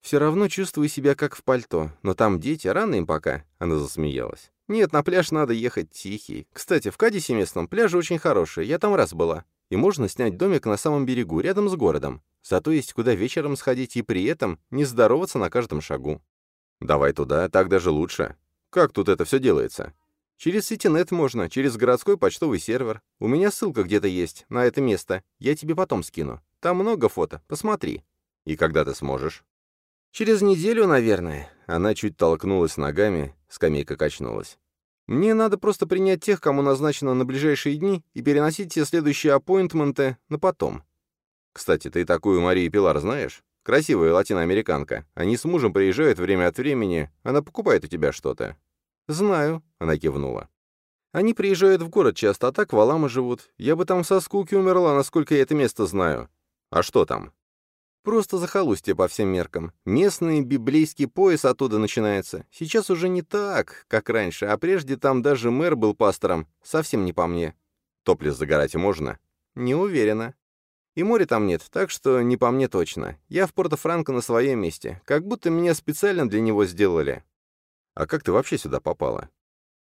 Speaker 2: «Все равно чувствую себя как в пальто. Но там дети, рано им пока», — она засмеялась. «Нет, на пляж надо ехать тихий. Кстати, в Кадисе местном пляжи очень хорошие, я там раз была. И можно снять домик на самом берегу, рядом с городом. Зато есть куда вечером сходить и при этом не здороваться на каждом шагу.
Speaker 1: «Давай туда, так даже лучше. Как тут это все делается?»
Speaker 2: «Через сетинет можно, через городской почтовый сервер. У меня ссылка где-то есть на это место. Я тебе потом скину. Там много фото, посмотри».
Speaker 1: «И когда ты сможешь?»
Speaker 2: «Через неделю, наверное». Она чуть толкнулась ногами, скамейка качнулась. «Мне надо просто принять тех, кому назначено на ближайшие дни, и переносить все следующие аппоинтменты на потом».
Speaker 1: «Кстати, ты такую Марию Пилар знаешь?» Красивая латиноамериканка. Они с мужем приезжают время от времени, она покупает у тебя что-то».
Speaker 2: «Знаю», — она кивнула. «Они приезжают в город часто, а так в Алама живут. Я бы там со скуки умерла, насколько я это место знаю».
Speaker 1: «А что там?»
Speaker 2: «Просто захолустье по всем меркам. Местный библейский пояс оттуда начинается. Сейчас уже не так, как раньше, а прежде там даже мэр был пастором. Совсем не по мне».
Speaker 1: «Топлес загорать можно?»
Speaker 2: «Не уверена». И моря там нет, так что не по мне точно. Я в Порто-Франко на своем месте, как будто меня специально для него сделали.
Speaker 1: А как ты вообще сюда попала?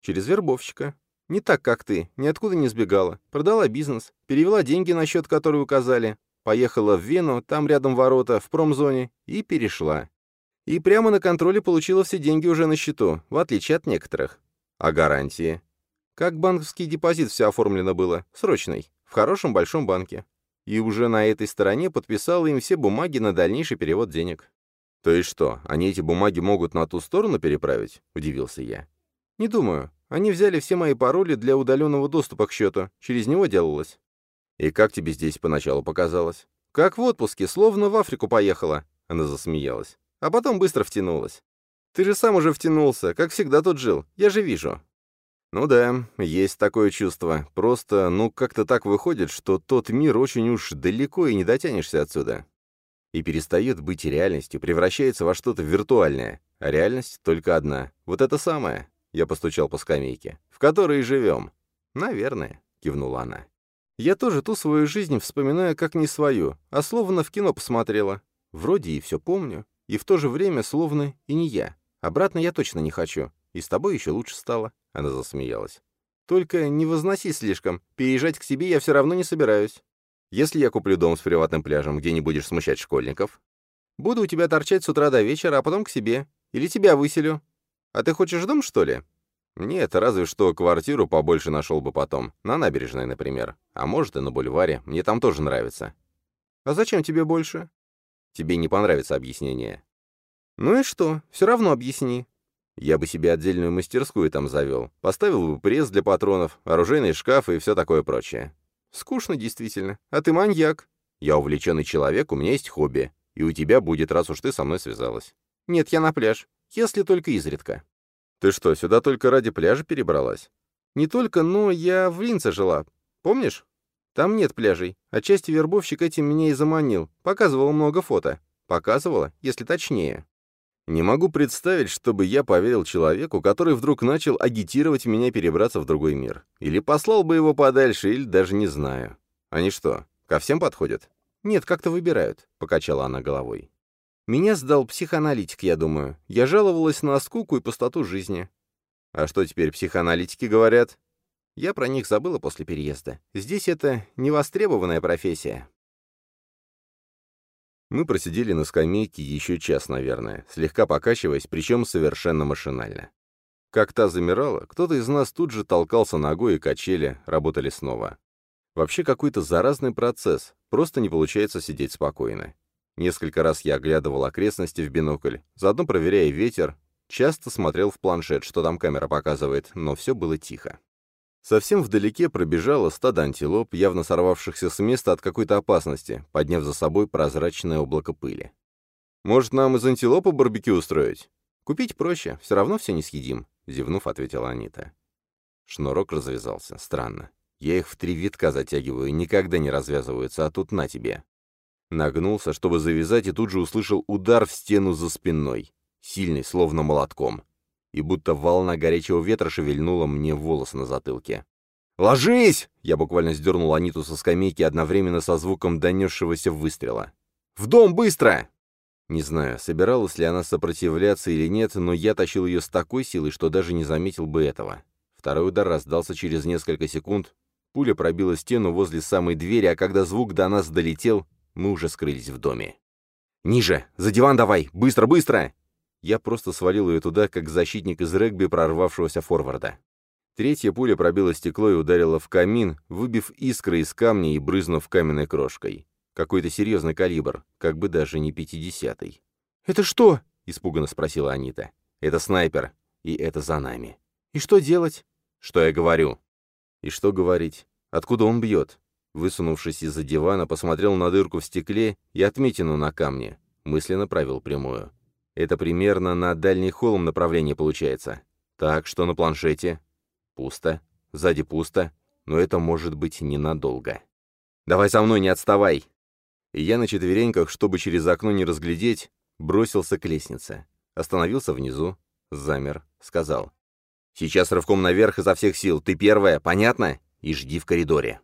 Speaker 2: Через вербовщика. Не так, как ты, ниоткуда не сбегала. Продала бизнес, перевела деньги на счет, который указали, поехала в Вену, там рядом ворота, в промзоне, и перешла. И прямо на контроле получила все деньги уже на счету, в отличие от некоторых.
Speaker 1: А гарантии?
Speaker 2: Как банковский депозит все оформлено было, срочный, в хорошем большом банке и уже на этой стороне подписала им все бумаги на дальнейший перевод денег.
Speaker 1: «То есть что, они эти бумаги могут на ту сторону переправить?» — удивился я.
Speaker 2: «Не думаю. Они взяли все мои пароли для удаленного доступа к счету. Через него делалось».
Speaker 1: «И как тебе здесь поначалу показалось?»
Speaker 2: «Как в отпуске, словно в Африку поехала», — она засмеялась. А потом быстро втянулась. «Ты же сам уже втянулся, как всегда тут жил. Я же вижу.
Speaker 1: Ну да, есть такое чувство. Просто, ну, как-то так выходит, что тот мир очень уж далеко и не дотянешься отсюда. И перестает быть реальностью, превращается во что-то виртуальное. А реальность только одна. Вот это самое, я постучал по скамейке, в которой живем.
Speaker 2: Наверное, кивнула она. Я тоже ту свою жизнь вспоминаю как не свою, а словно в кино посмотрела. Вроде и все помню, и в то же время словно и не я. Обратно я точно не хочу. И с тобой еще лучше стало. Она засмеялась. «Только не возноси слишком. Переезжать к себе я все равно не собираюсь.
Speaker 1: Если я куплю дом с приватным пляжем, где не будешь смущать школьников?»
Speaker 2: «Буду у тебя торчать с утра до вечера, а потом к себе. Или тебя выселю. А ты хочешь дом, что ли?»
Speaker 1: Нет, разве что квартиру побольше нашел бы потом. На набережной, например. А может и на бульваре. Мне там тоже нравится.
Speaker 2: А зачем тебе больше?
Speaker 1: Тебе не понравится объяснение.
Speaker 2: Ну и что? Все равно объясни.
Speaker 1: Я бы себе отдельную мастерскую там завел. Поставил бы пресс для патронов, оружейный шкаф и все такое прочее.
Speaker 2: Скучно, действительно. А ты маньяк.
Speaker 1: Я увлеченный человек, у меня есть хобби. И у тебя будет, раз уж ты со мной связалась.
Speaker 2: Нет, я на пляж. Если только изредка.
Speaker 1: Ты что, сюда только ради пляжа перебралась?
Speaker 2: Не только, но я в Линце жила. Помнишь? Там нет пляжей. Отчасти вербовщик этим меня и заманил. Показывал много фото. Показывала, если точнее.
Speaker 1: Не могу представить, чтобы я поверил человеку, который вдруг начал агитировать меня перебраться в другой мир. Или послал бы его подальше, или даже не знаю. Они что, ко всем подходят?
Speaker 2: Нет, как-то выбирают, — покачала она головой. Меня сдал психоаналитик, я думаю. Я жаловалась на скуку и пустоту жизни.
Speaker 1: А что теперь психоаналитики говорят?
Speaker 2: Я про них забыла после переезда. Здесь это невостребованная профессия.
Speaker 1: Мы просидели на скамейке еще час, наверное, слегка покачиваясь, причем совершенно машинально. Как та замирала, кто-то из нас тут же толкался ногой, и качели работали снова. Вообще какой-то заразный процесс, просто не получается сидеть спокойно. Несколько раз я оглядывал окрестности в бинокль, заодно проверяя ветер, часто смотрел в планшет, что там камера показывает, но все было тихо. Совсем вдалеке пробежало стадо антилоп, явно сорвавшихся с места от какой-то опасности, подняв за собой прозрачное облако пыли. «Может, нам из антилопа барбекю устроить?»
Speaker 2: «Купить проще, все равно все не съедим», —
Speaker 1: зевнув, ответила Анита. Шнурок развязался. Странно. Я их в три витка затягиваю, никогда не развязываются, а тут на тебе. Нагнулся, чтобы завязать, и тут же услышал удар в стену за спиной. Сильный, словно молотком и будто волна горячего ветра шевельнула мне волосы на затылке. «Ложись!» — я буквально сдернул Аниту со скамейки одновременно со звуком донесшегося выстрела. «В дом, быстро!» Не знаю, собиралась ли она сопротивляться или нет, но я тащил ее с такой силой, что даже не заметил бы этого. Второй удар раздался через несколько секунд. Пуля пробила стену возле самой двери, а когда звук до нас долетел, мы уже скрылись в доме. «Ниже! За диван давай! Быстро, быстро!» Я просто свалил ее туда, как защитник из регби прорвавшегося форварда. Третья пуля пробила стекло и ударила в камин, выбив искры из камня и брызнув каменной крошкой. Какой-то серьезный калибр, как бы даже не пятидесятый.
Speaker 2: «Это что?»
Speaker 1: — испуганно спросила Анита. «Это снайпер, и это за нами».
Speaker 2: «И что делать?»
Speaker 1: «Что я говорю?» «И что говорить? Откуда он бьет?» Высунувшись из-за дивана, посмотрел на дырку в стекле и отметину на камне. Мысленно провел прямую. Это примерно на дальний холм направление получается. Так, что на планшете? Пусто. Сзади пусто. Но это может быть ненадолго. «Давай за мной, не отставай!» И я на четвереньках, чтобы через окно не разглядеть, бросился к лестнице. Остановился внизу, замер, сказал. «Сейчас рывком наверх изо всех сил. Ты первая, понятно? И жди в коридоре».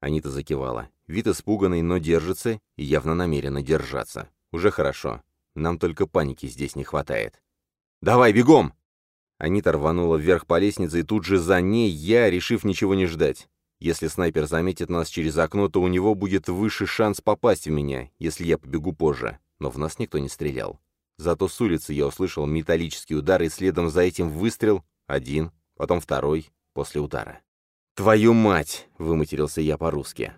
Speaker 1: Анита закивала. Вид испуганный, но держится и явно намерена держаться. Уже хорошо. Нам только паники здесь не хватает. «Давай, бегом!» Анита рванула вверх по лестнице, и тут же за ней я, решив ничего не ждать. Если снайпер заметит нас через окно, то у него будет выше шанс попасть в меня, если я побегу позже. Но в нас никто не стрелял. Зато с улицы я услышал металлический удар, и следом за этим выстрел, один, потом второй, после удара. «Твою мать!» — выматерился я по-русски.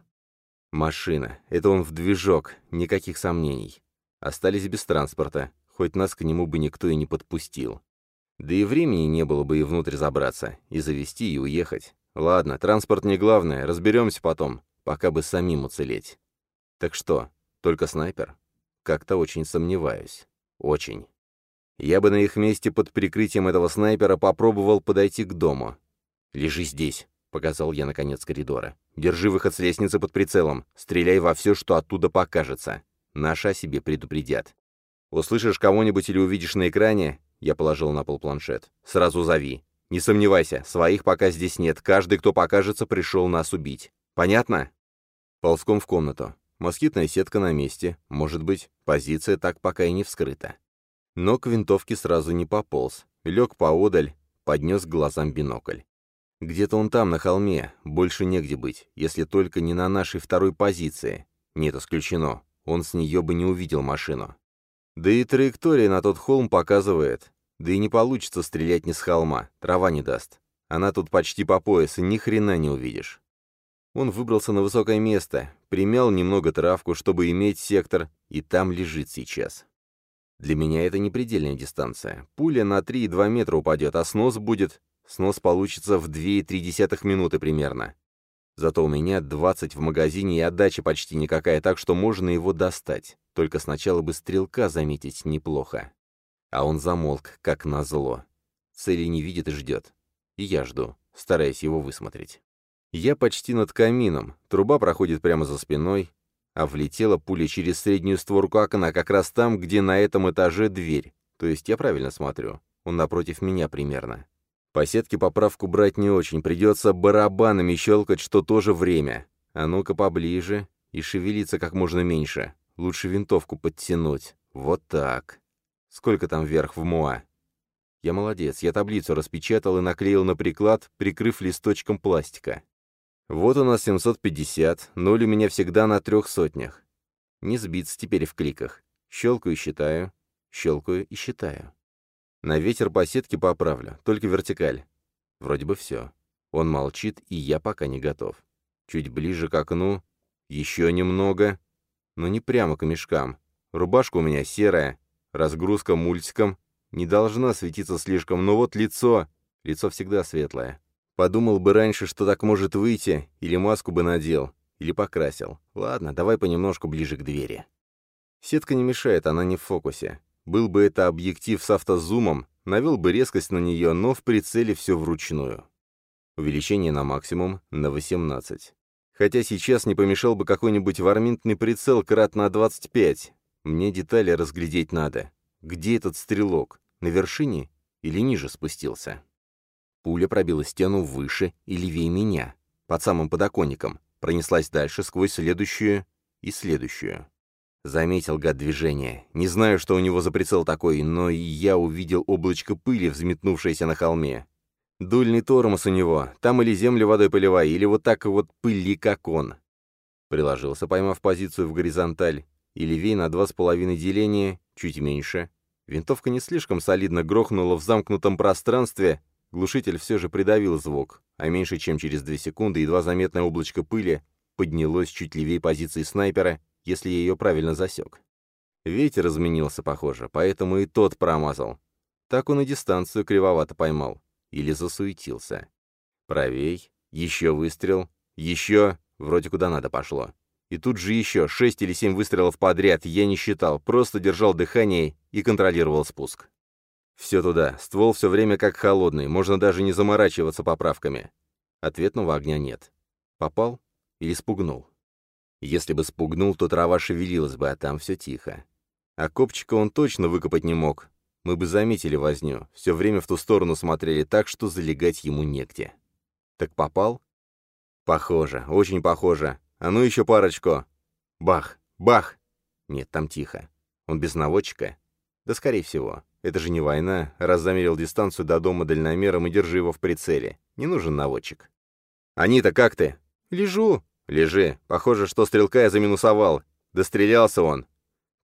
Speaker 1: «Машина. Это он в движок, никаких сомнений. Остались без транспорта, хоть нас к нему бы никто и не подпустил. Да и времени не было бы и внутрь забраться, и завести, и уехать. Ладно, транспорт не главное, разберемся потом, пока бы самим уцелеть. Так что, только снайпер? Как-то очень сомневаюсь. Очень. Я бы на их месте под прикрытием этого снайпера попробовал подойти к дому. «Лежи здесь», — показал я наконец коридора. «Держи выход с лестницы под прицелом. Стреляй во все, что оттуда покажется. Наши о себе предупредят. Услышишь кого-нибудь или увидишь на экране, я положил на пол планшет, сразу зови. Не сомневайся, своих пока здесь нет, каждый, кто покажется, пришел нас убить. Понятно? Ползком в комнату. Москитная сетка на месте, может быть, позиция так пока и не вскрыта. Но к винтовке сразу не пополз, лег поодаль, поднес к глазам бинокль. Где-то он там, на холме, больше негде быть, если только не на нашей второй позиции. Нет, исключено, он с нее бы не увидел машину. Да и траектория на тот холм показывает. Да и не получится стрелять ни с холма, трава не даст. Она тут почти по пояс, и ни хрена не увидишь. Он выбрался на высокое место, примял немного травку, чтобы иметь сектор, и там лежит сейчас. Для меня это не предельная дистанция. Пуля на 3,2 метра упадет, а снос будет... Снос получится в 2,3 минуты примерно. Зато у меня 20 в магазине и отдача почти никакая, так что можно его достать. Только сначала бы стрелка заметить неплохо. А он замолк, как назло. Цели не видит и ждет. И я жду, стараясь его высмотреть. Я почти над камином, труба проходит прямо за спиной, а влетела пуля через среднюю створку окна, как раз там, где на этом этаже дверь. То есть я правильно смотрю, он напротив меня примерно. По сетке поправку брать не очень, придется барабанами щелкать, что тоже время. А ну-ка поближе и шевелиться как можно меньше. Лучше винтовку подтянуть. Вот так. Сколько там вверх в МОА? Я молодец, я таблицу распечатал и наклеил на приклад, прикрыв листочком пластика. Вот у нас 750, ноль у меня всегда на трех сотнях. Не сбиться теперь в кликах. Щелкаю и считаю, щелкаю и считаю. На ветер сетке поправлю, только вертикаль. Вроде бы все. Он молчит, и я пока не готов. Чуть ближе к окну. Еще немного. Но не прямо к мешкам. Рубашка у меня серая. Разгрузка мультиком. Не должна светиться слишком, но вот лицо... Лицо всегда светлое. Подумал бы раньше, что так может выйти, или маску бы надел, или покрасил. Ладно, давай понемножку ближе к двери. Сетка не мешает, она не в фокусе. Был бы это объектив с автозумом, навел бы резкость на нее, но в прицеле все вручную. Увеличение на максимум на 18. Хотя сейчас не помешал бы какой-нибудь варминтный прицел крат на 25. Мне детали разглядеть надо. Где этот стрелок? На вершине или ниже спустился? Пуля пробила стену выше и левее меня, под самым подоконником, пронеслась дальше сквозь следующую и следующую. Заметил гад движение. Не знаю, что у него за прицел такой, но и я увидел облачко пыли, взметнувшееся на холме. Дульный тормоз у него. Там или землю водой поливай, или вот так вот пыли, как он. Приложился, поймав позицию в горизонталь. И левей на два с половиной деления, чуть меньше. Винтовка не слишком солидно грохнула в замкнутом пространстве. Глушитель все же придавил звук, а меньше чем через две секунды едва заметное облачко пыли поднялось чуть левее позиции снайпера если я ее правильно засек. Ветер изменился, похоже, поэтому и тот промазал. Так он и дистанцию кривовато поймал. Или засуетился. Правей, еще выстрел, еще, вроде куда надо пошло. И тут же еще шесть или семь выстрелов подряд я не считал, просто держал дыхание и контролировал спуск. Все туда, ствол все время как холодный, можно даже не заморачиваться поправками. Ответного огня нет. Попал или спугнул? Если бы спугнул, то трава шевелилась бы, а там все тихо. А копчика он точно выкопать не мог. Мы бы заметили возню, все время в ту сторону смотрели так, что залегать ему негде. Так попал? Похоже, очень похоже. А ну еще парочку. Бах, бах. Нет, там тихо. Он без наводчика? Да скорее всего. Это же не война, раз замерил дистанцию до дома дальномером и держи его в прицеле. Не нужен наводчик. «Анита, как ты?» «Лежу», «Лежи. Похоже, что стрелка я заминусовал. Дострелялся он».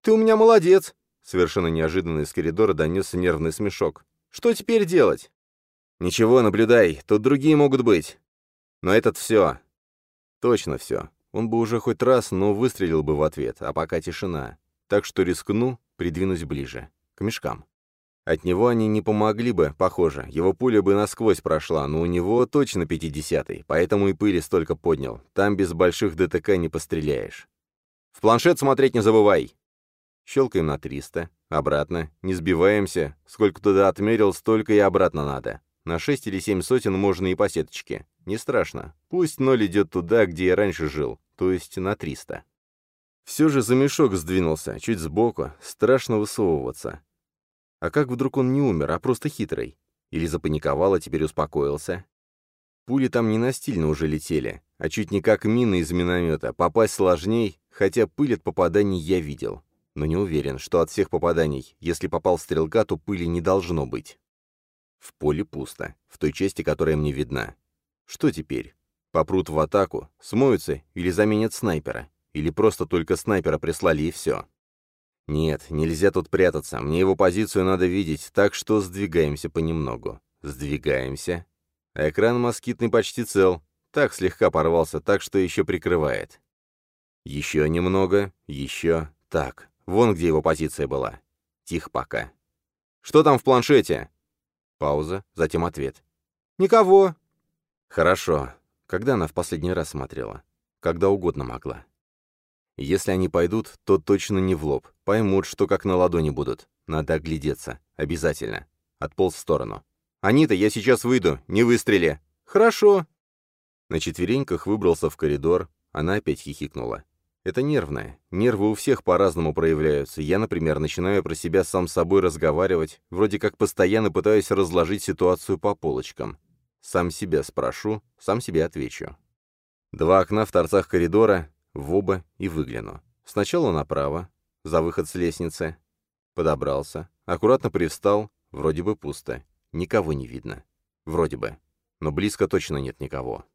Speaker 1: «Ты у меня молодец!» Совершенно неожиданно из коридора донесся нервный смешок. «Что теперь делать?» «Ничего, наблюдай. Тут другие могут быть. Но этот все». «Точно все. Он бы уже хоть раз, но выстрелил бы в ответ, а пока тишина. Так что рискну, придвинусь ближе. К мешкам». От него они не помогли бы, похоже, его пуля бы насквозь прошла, но у него точно пятидесятый, поэтому и пыли столько поднял. Там без больших ДТК не постреляешь. В планшет смотреть не забывай. Щелкаем на 300, обратно, не сбиваемся, сколько туда отмерил, столько и обратно надо. На 6 или 7 сотен можно и по сеточке. Не страшно. Пусть ноль идет туда, где я раньше жил, то есть на 300. Все же за мешок сдвинулся, чуть сбоку, страшно высовываться. А как вдруг он не умер, а просто хитрый? Или запаниковал, а теперь успокоился? Пули там не настильно уже летели, а чуть не как мины из миномета. Попасть сложней, хотя пыль от попаданий я видел. Но не уверен, что от всех попаданий, если попал стрелка, то пыли не должно быть. В поле пусто, в той части, которая мне видна. Что теперь? Попрут в атаку, смоются или заменят снайпера? Или просто только снайпера прислали и все? Нет, нельзя тут прятаться, мне его позицию надо видеть, так что сдвигаемся понемногу. Сдвигаемся. Экран москитный почти цел, так слегка порвался, так что еще прикрывает. Еще немного, еще. Так, вон где его позиция была. Тихо пока. «Что там в планшете?» Пауза, затем ответ. «Никого». «Хорошо. Когда она в последний раз смотрела? Когда угодно могла. Если они пойдут, то точно не в лоб. Поймут, что как на ладони будут. Надо оглядеться. Обязательно. Отполз в сторону. «Анита, я сейчас выйду. Не выстрели». «Хорошо». На четвереньках выбрался в коридор. Она опять хихикнула. Это нервное. Нервы у всех по-разному проявляются. Я, например, начинаю про себя сам с собой разговаривать, вроде как постоянно пытаюсь разложить ситуацию по полочкам. Сам себя спрошу, сам себе отвечу. Два окна в торцах коридора, в оба и выгляну. Сначала направо, за выход с лестницы. Подобрался, аккуратно привстал, вроде бы пусто. Никого не видно. Вроде бы. Но близко точно нет никого.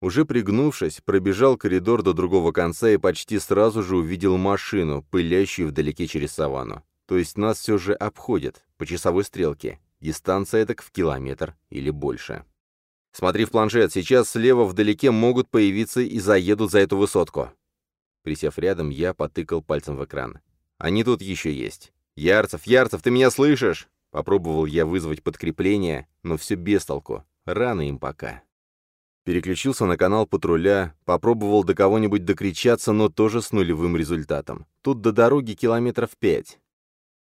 Speaker 1: Уже пригнувшись, пробежал коридор до другого конца и почти сразу же увидел машину, пылящую вдалеке через саванну. То есть нас все же обходят, по часовой стрелке. Дистанция так в километр или больше. Смотри в планшет, сейчас слева вдалеке могут появиться и заедут за эту высотку. Присев рядом, я потыкал пальцем в экран. Они тут еще есть. Ярцев, Ярцев, ты меня слышишь? Попробовал я вызвать подкрепление, но все без толку. Рано им пока. Переключился на канал патруля, попробовал до кого-нибудь докричаться, но тоже с нулевым результатом. Тут до дороги километров пять.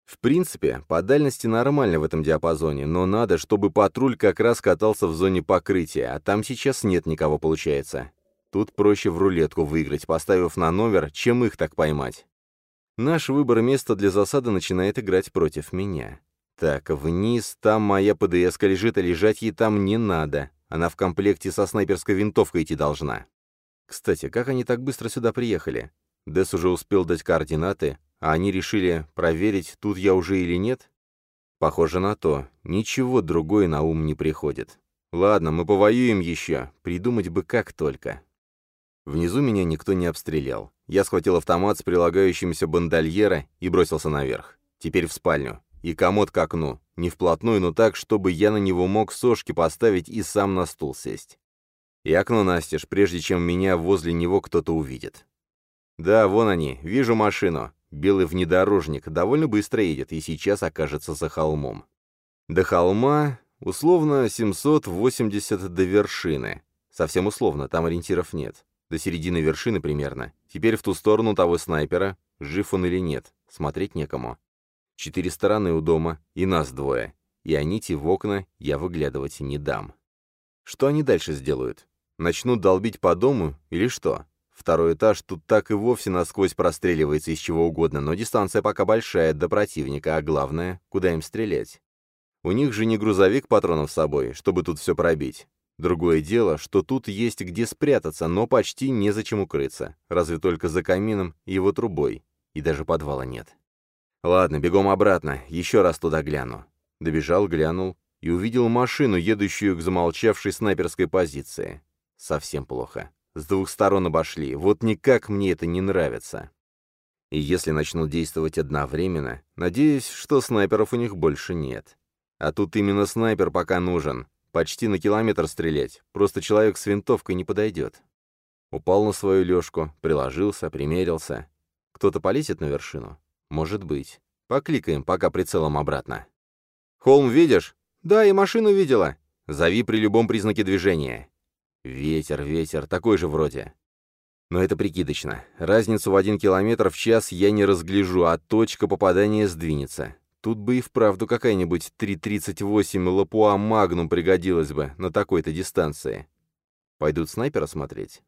Speaker 1: В принципе, по дальности нормально в этом диапазоне, но надо, чтобы патруль как раз катался в зоне покрытия, а там сейчас нет никого получается. Тут проще в рулетку выиграть, поставив на номер, чем их так поймать. Наш выбор места для засады начинает играть против меня. Так, вниз, там моя ПДС лежит, а лежать ей там не надо. Она в комплекте со снайперской винтовкой идти должна. Кстати, как они так быстро сюда приехали? Дес уже успел дать координаты, а они решили проверить, тут я уже или нет? Похоже на то. Ничего другое на ум не приходит. Ладно, мы повоюем еще. Придумать бы как только. Внизу меня никто не обстрелял. Я схватил автомат с прилагающимся бандольера и бросился наверх. Теперь в спальню и комод к окну, не вплотную, но так, чтобы я на него мог сошки поставить и сам на стул сесть. И окно настежь, прежде чем меня возле него кто-то увидит. Да, вон они, вижу машину. Белый внедорожник довольно быстро едет и сейчас окажется за холмом. До холма условно 780 до вершины. Совсем условно, там ориентиров нет. До середины вершины примерно. Теперь в ту сторону того снайпера, жив он или нет, смотреть некому. Четыре стороны у дома, и нас двое. И Аните в окна я выглядывать не дам. Что они дальше сделают? Начнут долбить по дому или что? Второй этаж тут так и вовсе насквозь простреливается из чего угодно, но дистанция пока большая до противника, а главное, куда им стрелять. У них же не грузовик патронов с собой, чтобы тут все пробить. Другое дело, что тут есть где спрятаться, но почти незачем укрыться, разве только за камином и его трубой, и даже подвала нет. Ладно, бегом обратно, еще раз туда гляну. Добежал, глянул и увидел машину, едущую к замолчавшей снайперской позиции. Совсем плохо. С двух сторон обошли, вот никак мне это не нравится. И если начнут действовать одновременно, надеюсь, что снайперов у них больше нет. А тут именно снайпер пока нужен. Почти на километр стрелять, просто человек с винтовкой не подойдет. Упал на свою лёжку, приложился, примерился. Кто-то полезет на вершину? «Может быть. Покликаем, пока прицелом обратно». «Холм видишь?» «Да, и машину видела». «Зови при любом признаке движения». «Ветер, ветер, такой же вроде». Но это прикидочно. Разницу в один километр в час я не разгляжу, а точка попадания сдвинется. Тут бы и вправду какая-нибудь 3.38 Лапуа Магнум пригодилась бы на такой-то дистанции. Пойдут снайпера смотреть?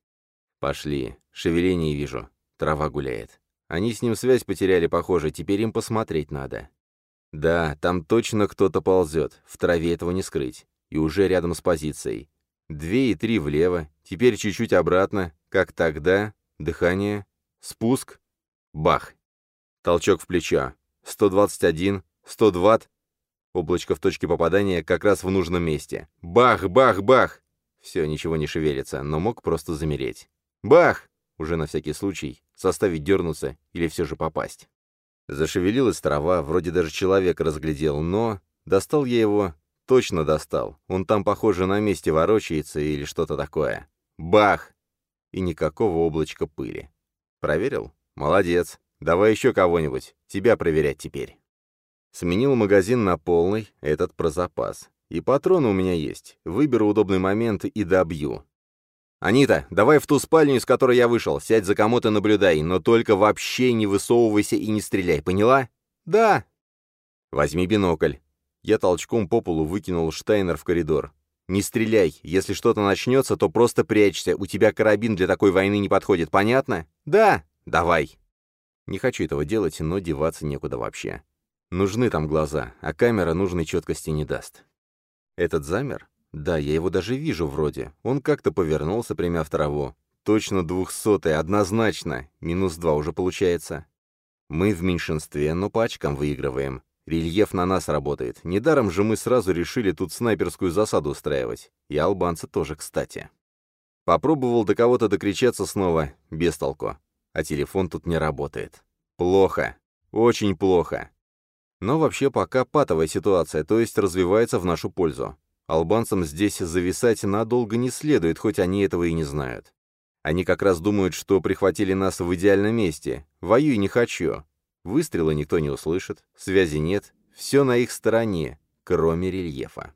Speaker 1: Пошли. Шевеление вижу. Трава гуляет. Они с ним связь потеряли, похоже, теперь им посмотреть надо. Да, там точно кто-то ползет, в траве этого не скрыть. И уже рядом с позицией. Две и три влево, теперь чуть-чуть обратно, как тогда. Дыхание, спуск, бах. Толчок в плечо. 121, 120. Облачко в точке попадания как раз в нужном месте. Бах, бах, бах. Все, ничего не шевелится, но мог просто замереть. Бах! Уже на всякий случай, составить дернуться или все же попасть. Зашевелилась трава, вроде даже человек разглядел, но... Достал я его, точно достал. Он там, похоже, на месте ворочается или что-то такое. Бах! И никакого облачка пыли. Проверил? Молодец. Давай еще кого-нибудь. Тебя проверять теперь. Сменил магазин на полный, этот про запас. И патроны у меня есть. Выберу удобный момент и добью. «Анита, давай в ту спальню, из которой я вышел. Сядь за комод и наблюдай, но только вообще не высовывайся и не стреляй, поняла?» «Да». «Возьми бинокль». Я толчком по полу выкинул Штайнер в коридор. «Не стреляй. Если что-то начнется, то просто прячься. У тебя карабин для такой войны не подходит, понятно?» «Да». «Давай». Не хочу этого делать, но деваться некуда вообще. Нужны там глаза, а камера нужной четкости не даст. Этот замер? Да, я его даже вижу вроде. Он как-то повернулся, примяв траву. Точно двухсотый, однозначно. Минус два уже получается. Мы в меньшинстве, но по очкам выигрываем. Рельеф на нас работает. Недаром же мы сразу решили тут снайперскую засаду устраивать. И албанцы тоже, кстати. Попробовал до кого-то докричаться снова, без толку. А телефон тут не работает. Плохо. Очень плохо. Но вообще пока патовая ситуация, то есть развивается в нашу пользу. Албанцам здесь зависать надолго не следует, хоть они этого и не знают. Они как раз думают, что прихватили нас в идеальном месте. Воюй не хочу. Выстрела никто не услышит, связи нет, все на их стороне, кроме рельефа.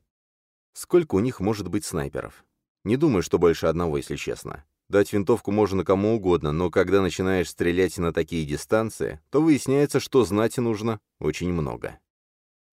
Speaker 1: Сколько у них может быть снайперов? Не думаю, что больше одного, если честно. Дать винтовку можно кому угодно, но когда начинаешь стрелять на такие дистанции, то выясняется, что знать нужно очень много.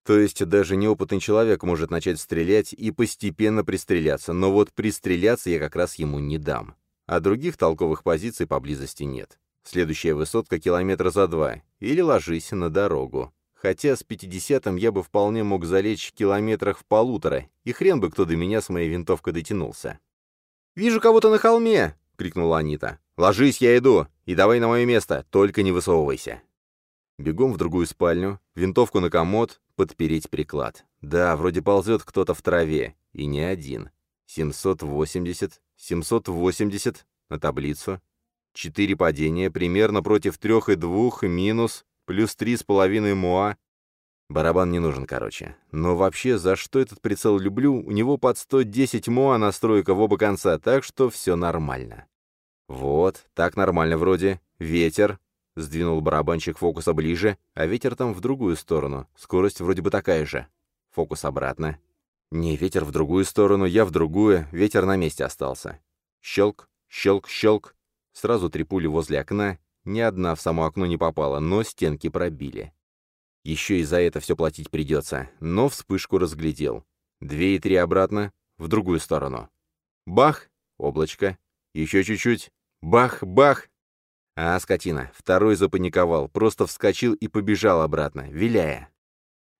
Speaker 1: То есть даже неопытный человек может начать стрелять и постепенно пристреляться, но вот пристреляться я как раз ему не дам. А других толковых позиций поблизости нет. Следующая высотка километра за два, или ложись на дорогу. Хотя с 50-м я бы вполне мог залечь в километрах в полутора, и хрен бы кто до меня с моей винтовкой дотянулся. «Вижу кого-то на холме!» — крикнула Анита. «Ложись, я иду! И давай на мое место, только не высовывайся!» Бегом в другую спальню, винтовку на комод, подпереть приклад. Да, вроде ползет кто-то в траве, и не один. 780, 780 на таблицу. Четыре падения, примерно против трех и двух, минус, плюс три с половиной муа. Барабан не нужен, короче. Но вообще, за что этот прицел люблю, у него под 110 муа настройка в оба конца, так что все нормально. Вот, так нормально вроде. Ветер, Сдвинул барабанчик фокуса ближе, а ветер там в другую сторону. Скорость вроде бы такая же. Фокус обратно. Не, ветер в другую сторону, я в другую, ветер на месте остался. Щелк, щелк, щелк. Сразу три пули возле окна. Ни одна в само окно не попала, но стенки пробили. Еще и за это все платить придется, но вспышку разглядел. Две и три обратно, в другую сторону. Бах! Облачко. Еще чуть-чуть. Бах, бах! А, скотина, второй запаниковал, просто вскочил и побежал обратно, виляя.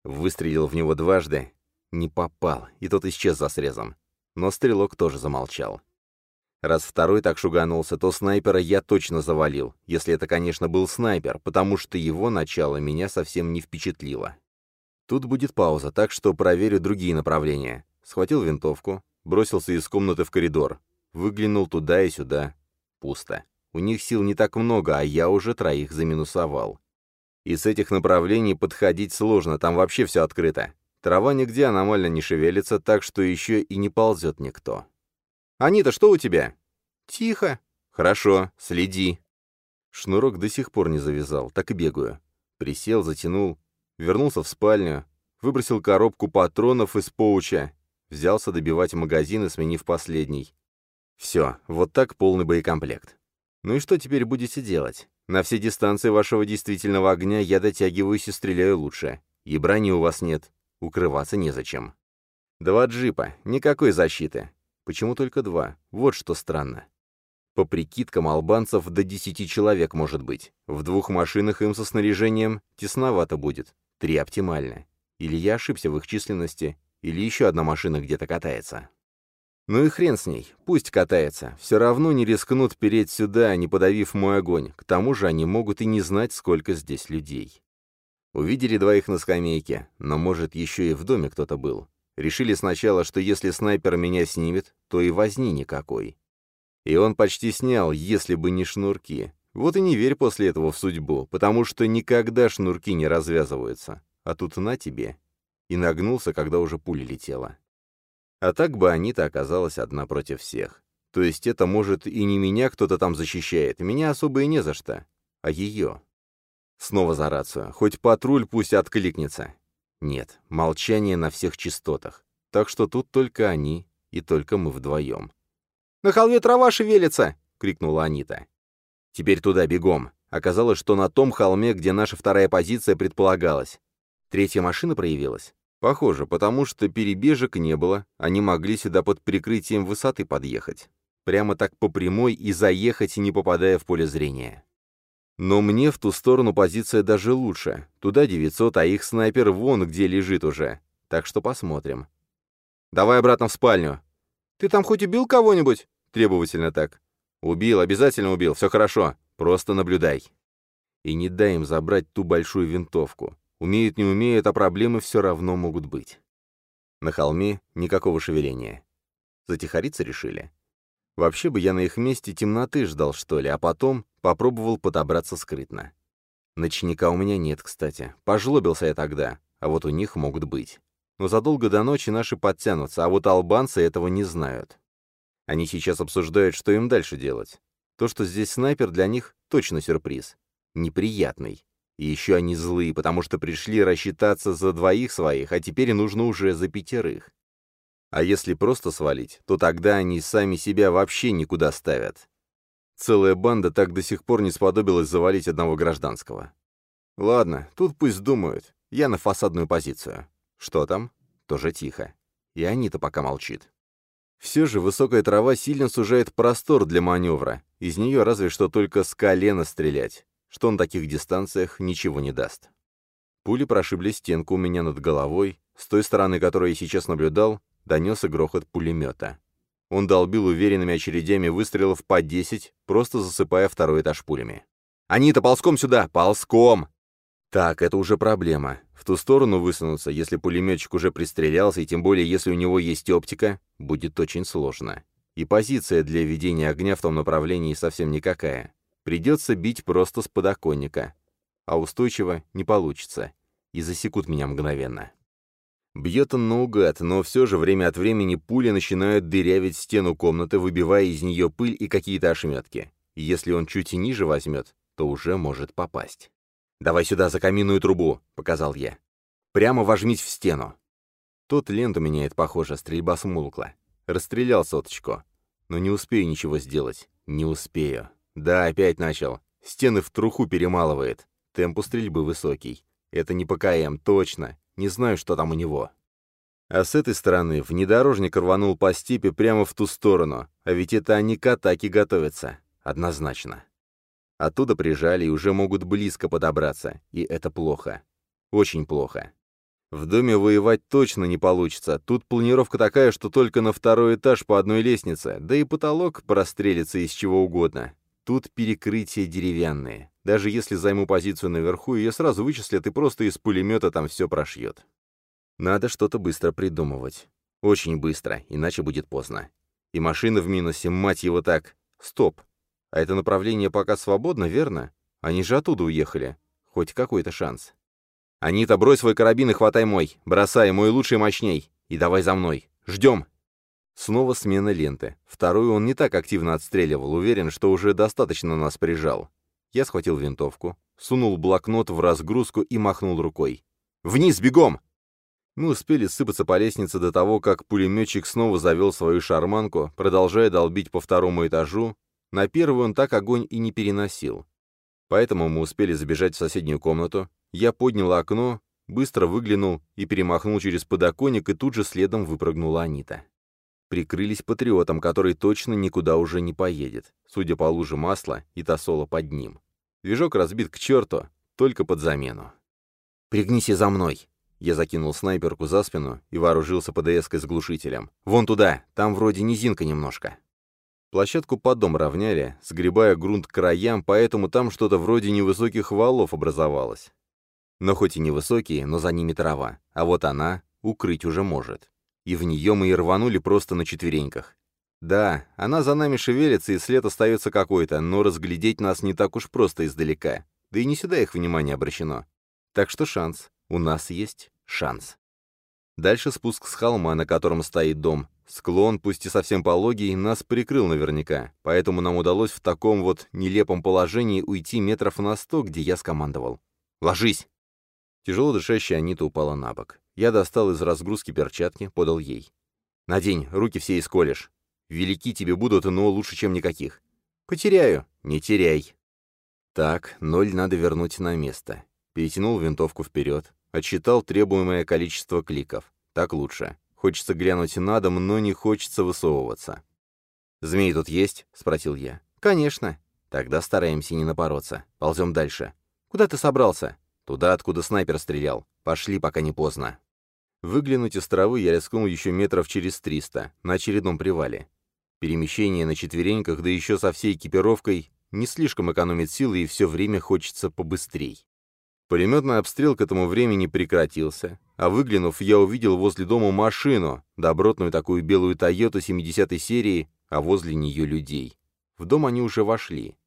Speaker 1: Выстрелил в него дважды, не попал, и тот исчез за срезом. Но стрелок тоже замолчал. Раз второй так шуганулся, то снайпера я точно завалил, если это, конечно, был снайпер, потому что его начало меня совсем не впечатлило. Тут будет пауза, так что проверю другие направления. Схватил винтовку, бросился из комнаты в коридор. Выглянул туда и сюда. Пусто. У них сил не так много, а я уже троих заминусовал. И с этих направлений подходить сложно, там вообще все открыто. Трава нигде аномально не шевелится, так что еще и не ползет никто. «Анита, что у тебя?» «Тихо». «Хорошо, следи». Шнурок до сих пор не завязал, так и бегаю. Присел, затянул, вернулся в спальню, выбросил коробку патронов из поуча, взялся добивать магазин сменив последний. Все, вот так полный боекомплект. Ну и что теперь будете делать? На все дистанции вашего действительного огня я дотягиваюсь и стреляю лучше. И брони у вас нет. Укрываться незачем. Два джипа, никакой защиты. Почему только два? Вот что странно. По прикидкам албанцев до десяти человек может быть. В двух машинах им со снаряжением тесновато будет. Три оптимально. Или я ошибся в их численности, или еще одна машина где-то катается. Ну и хрен с ней, пусть катается. Все равно не рискнут переть сюда, не подавив мой огонь. К тому же они могут и не знать, сколько здесь людей. Увидели двоих на скамейке, но, может, еще и в доме кто-то был. Решили сначала, что если снайпер меня снимет, то и возни никакой. И он почти снял, если бы не шнурки. Вот и не верь после этого в судьбу, потому что никогда шнурки не развязываются. А тут на тебе. И нагнулся, когда уже пуля летела. А так бы Анита оказалась одна против всех. То есть это, может, и не меня кто-то там защищает, меня особо и не за что, а ее. Снова за рацию. Хоть патруль пусть откликнется. Нет, молчание на всех частотах. Так что тут только они и только мы вдвоем. «На холме трава шевелится!» — крикнула Анита. «Теперь туда, бегом!» Оказалось, что на том холме, где наша вторая позиция предполагалась. Третья машина проявилась. Похоже, потому что перебежек не было, они могли сюда под прикрытием высоты подъехать. Прямо так по прямой и заехать, не попадая в поле зрения. Но мне в ту сторону позиция даже лучше. Туда 900, а их снайпер вон где лежит уже. Так что посмотрим. «Давай обратно в спальню». «Ты там хоть убил кого-нибудь?» Требовательно так. «Убил, обязательно убил, все хорошо. Просто наблюдай». И не дай им забрать ту большую винтовку. Умеют, не умеют, а проблемы все равно могут быть. На холме никакого шевеления. Затихариться решили. Вообще бы я на их месте темноты ждал, что ли, а потом попробовал подобраться скрытно. Ночника у меня нет, кстати. Пожлобился я тогда, а вот у них могут быть. Но задолго до ночи наши подтянутся, а вот албанцы этого не знают. Они сейчас обсуждают, что им дальше делать. То, что здесь снайпер, для них точно сюрприз. Неприятный. И еще они злые, потому что пришли рассчитаться за двоих своих, а теперь нужно уже за пятерых. А если просто свалить, то тогда они сами себя вообще никуда ставят. Целая банда так до сих пор не сподобилась завалить одного гражданского. Ладно, тут пусть думают. Я на фасадную позицию. Что там? Тоже тихо. И Анита пока молчит. Все же высокая трава сильно сужает простор для маневра. Из нее разве что только с колена стрелять, что на таких дистанциях ничего не даст. Пули прошибли стенку у меня над головой. С той стороны, которой я сейчас наблюдал, донесся грохот пулемета. Он долбил уверенными очередями выстрелов по 10, просто засыпая второй этаж пулями. «Анита, ползком сюда! Ползком!» Так, это уже проблема. В ту сторону высунуться, если пулеметчик уже пристрелялся, и тем более если у него есть оптика, будет очень сложно. И позиция для ведения огня в том направлении совсем никакая. Придется бить просто с подоконника. А устойчиво не получится. И засекут меня мгновенно. Бьет он наугад, но все же время от времени пули начинают дырявить стену комнаты, выбивая из нее пыль и какие-то ошметки. Если он чуть ниже возьмет, то уже может попасть. «Давай сюда за каминную трубу», — показал я. «Прямо вожмись в стену». Тот ленту меняет, похоже, стрельба смолкла. Расстрелял соточку. Но не успею ничего сделать. Не успею. Да, опять начал. Стены в труху перемалывает. Темп у стрельбы высокий. Это не ПКМ, точно. Не знаю, что там у него. А с этой стороны внедорожник рванул по степи прямо в ту сторону, а ведь это они к атаке готовятся. Однозначно. Оттуда прижали и уже могут близко подобраться, и это плохо. Очень плохо. В доме воевать точно не получится. Тут планировка такая, что только на второй этаж по одной лестнице, да и потолок прострелится из чего угодно. Тут перекрытия деревянные. Даже если займу позицию наверху, ее сразу вычислят и просто из пулемета там все прошьет. Надо что-то быстро придумывать. Очень быстро, иначе будет поздно. И машина в минусе, мать его так. Стоп. А это направление пока свободно, верно? Они же оттуда уехали. Хоть какой-то шанс. «Анита, брось свой карабин и хватай мой. Бросай, мой лучший мощней. И давай за мной. Ждем!» Снова смена ленты. Вторую он не так активно отстреливал, уверен, что уже достаточно нас прижал. Я схватил винтовку, сунул блокнот в разгрузку и махнул рукой. «Вниз, бегом!» Мы успели сыпаться по лестнице до того, как пулеметчик снова завел свою шарманку, продолжая долбить по второму этажу. На первый он так огонь и не переносил. Поэтому мы успели забежать в соседнюю комнату. Я поднял окно, быстро выглянул и перемахнул через подоконник, и тут же следом выпрыгнула Анита. Прикрылись патриотом, который точно никуда уже не поедет, судя по луже масла и тосола под ним. Движок разбит к черту, только под замену. «Пригнись за мной!» Я закинул снайперку за спину и вооружился ПДСкой с глушителем. «Вон туда, там вроде низинка немножко». Площадку под дом равняли, сгребая грунт к краям, поэтому там что-то вроде невысоких валов образовалось. Но хоть и невысокие, но за ними трава, а вот она укрыть уже может и в нее мы и рванули просто на четвереньках.
Speaker 2: Да, она за нами шевелится, и след остается какой-то, но разглядеть нас не так уж просто издалека. Да и не сюда их внимание обращено. Так что шанс. У нас есть шанс. Дальше спуск с холма, на котором стоит дом. Склон, пусть и совсем пологий, нас прикрыл наверняка, поэтому нам удалось в таком вот нелепом положении уйти метров на сто, где я скомандовал. «Ложись!» Тяжело дышащая Анита упала на бок. Я достал из разгрузки перчатки, подал ей. «Надень, руки все исколешь. Велики тебе будут, но лучше, чем никаких. Потеряю. Не теряй». Так, ноль надо вернуть на место. Перетянул винтовку вперед, отсчитал требуемое количество кликов. Так лучше. Хочется глянуть на дом, но не хочется высовываться. «Змеи тут есть?» — спросил я. «Конечно». «Тогда стараемся не напороться. Ползем дальше». «Куда ты собрался?» «Туда, откуда снайпер стрелял. Пошли, пока не поздно». Выглянуть из травы я рискнул еще метров через триста, на очередном привале. Перемещение на четвереньках, да еще со всей экипировкой, не слишком экономит силы и все время хочется побыстрей. Пулеметный обстрел к этому времени прекратился, а выглянув, я увидел возле дома машину, добротную такую белую «Тойоту» 70-й серии, а возле нее людей. В дом они уже вошли.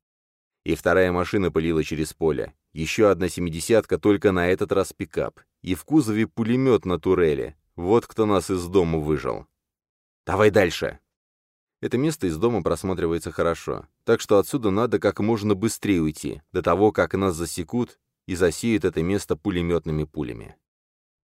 Speaker 2: И вторая машина пылила через поле. Еще одна «семидесятка», только на этот раз пикап. И в кузове пулемет на турели. Вот кто нас из дома выжил. «Давай дальше!» Это место из дома просматривается хорошо, так что отсюда надо как можно быстрее уйти, до того, как нас засекут и засеют это место пулеметными пулями.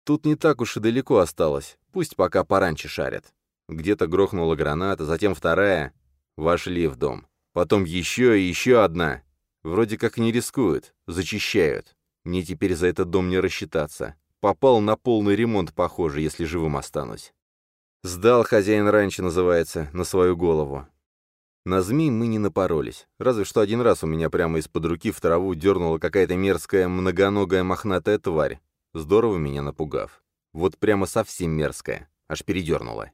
Speaker 2: Тут не так уж и далеко осталось, пусть пока пораньше шарят. Где-то грохнула граната, затем вторая. Вошли в дом. Потом еще и еще одна. Вроде как не рискуют, зачищают. Мне теперь за этот дом не рассчитаться. Попал на полный ремонт, похоже, если живым останусь. Сдал хозяин раньше, называется, на свою голову. На змей мы не напоролись. Разве что один раз у меня прямо из-под руки в траву дернула какая-то мерзкая многоногая мохнатая тварь, здорово меня напугав. Вот прямо совсем мерзкая, аж передернула.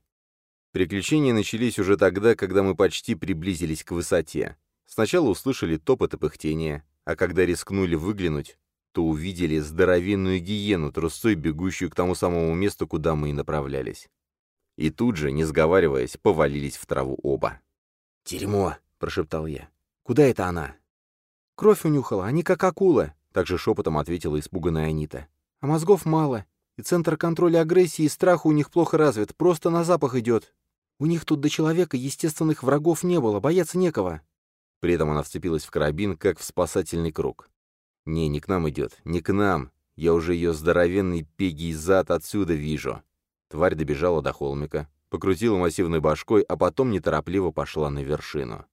Speaker 2: Приключения начались уже тогда, когда мы почти приблизились к высоте. Сначала услышали топот и пыхтение, а когда рискнули выглянуть, то увидели здоровенную гиену, трусой бегущую к тому самому месту, куда мы и направлялись. И тут же, не сговариваясь, повалились в траву оба. «Дерьмо!» — прошептал я. «Куда это она?» «Кровь унюхала, они как акулы», — также шепотом ответила испуганная Анита. «А мозгов мало, и центр контроля агрессии и страха у них плохо развит, просто на запах идет. У них тут до человека естественных врагов не было, бояться некого». При этом она вцепилась в карабин, как в спасательный круг. «Не, не к нам идет, не к нам. Я уже ее здоровенный пегий зад отсюда вижу». Тварь добежала до холмика, покрутила массивной башкой, а потом неторопливо пошла на вершину.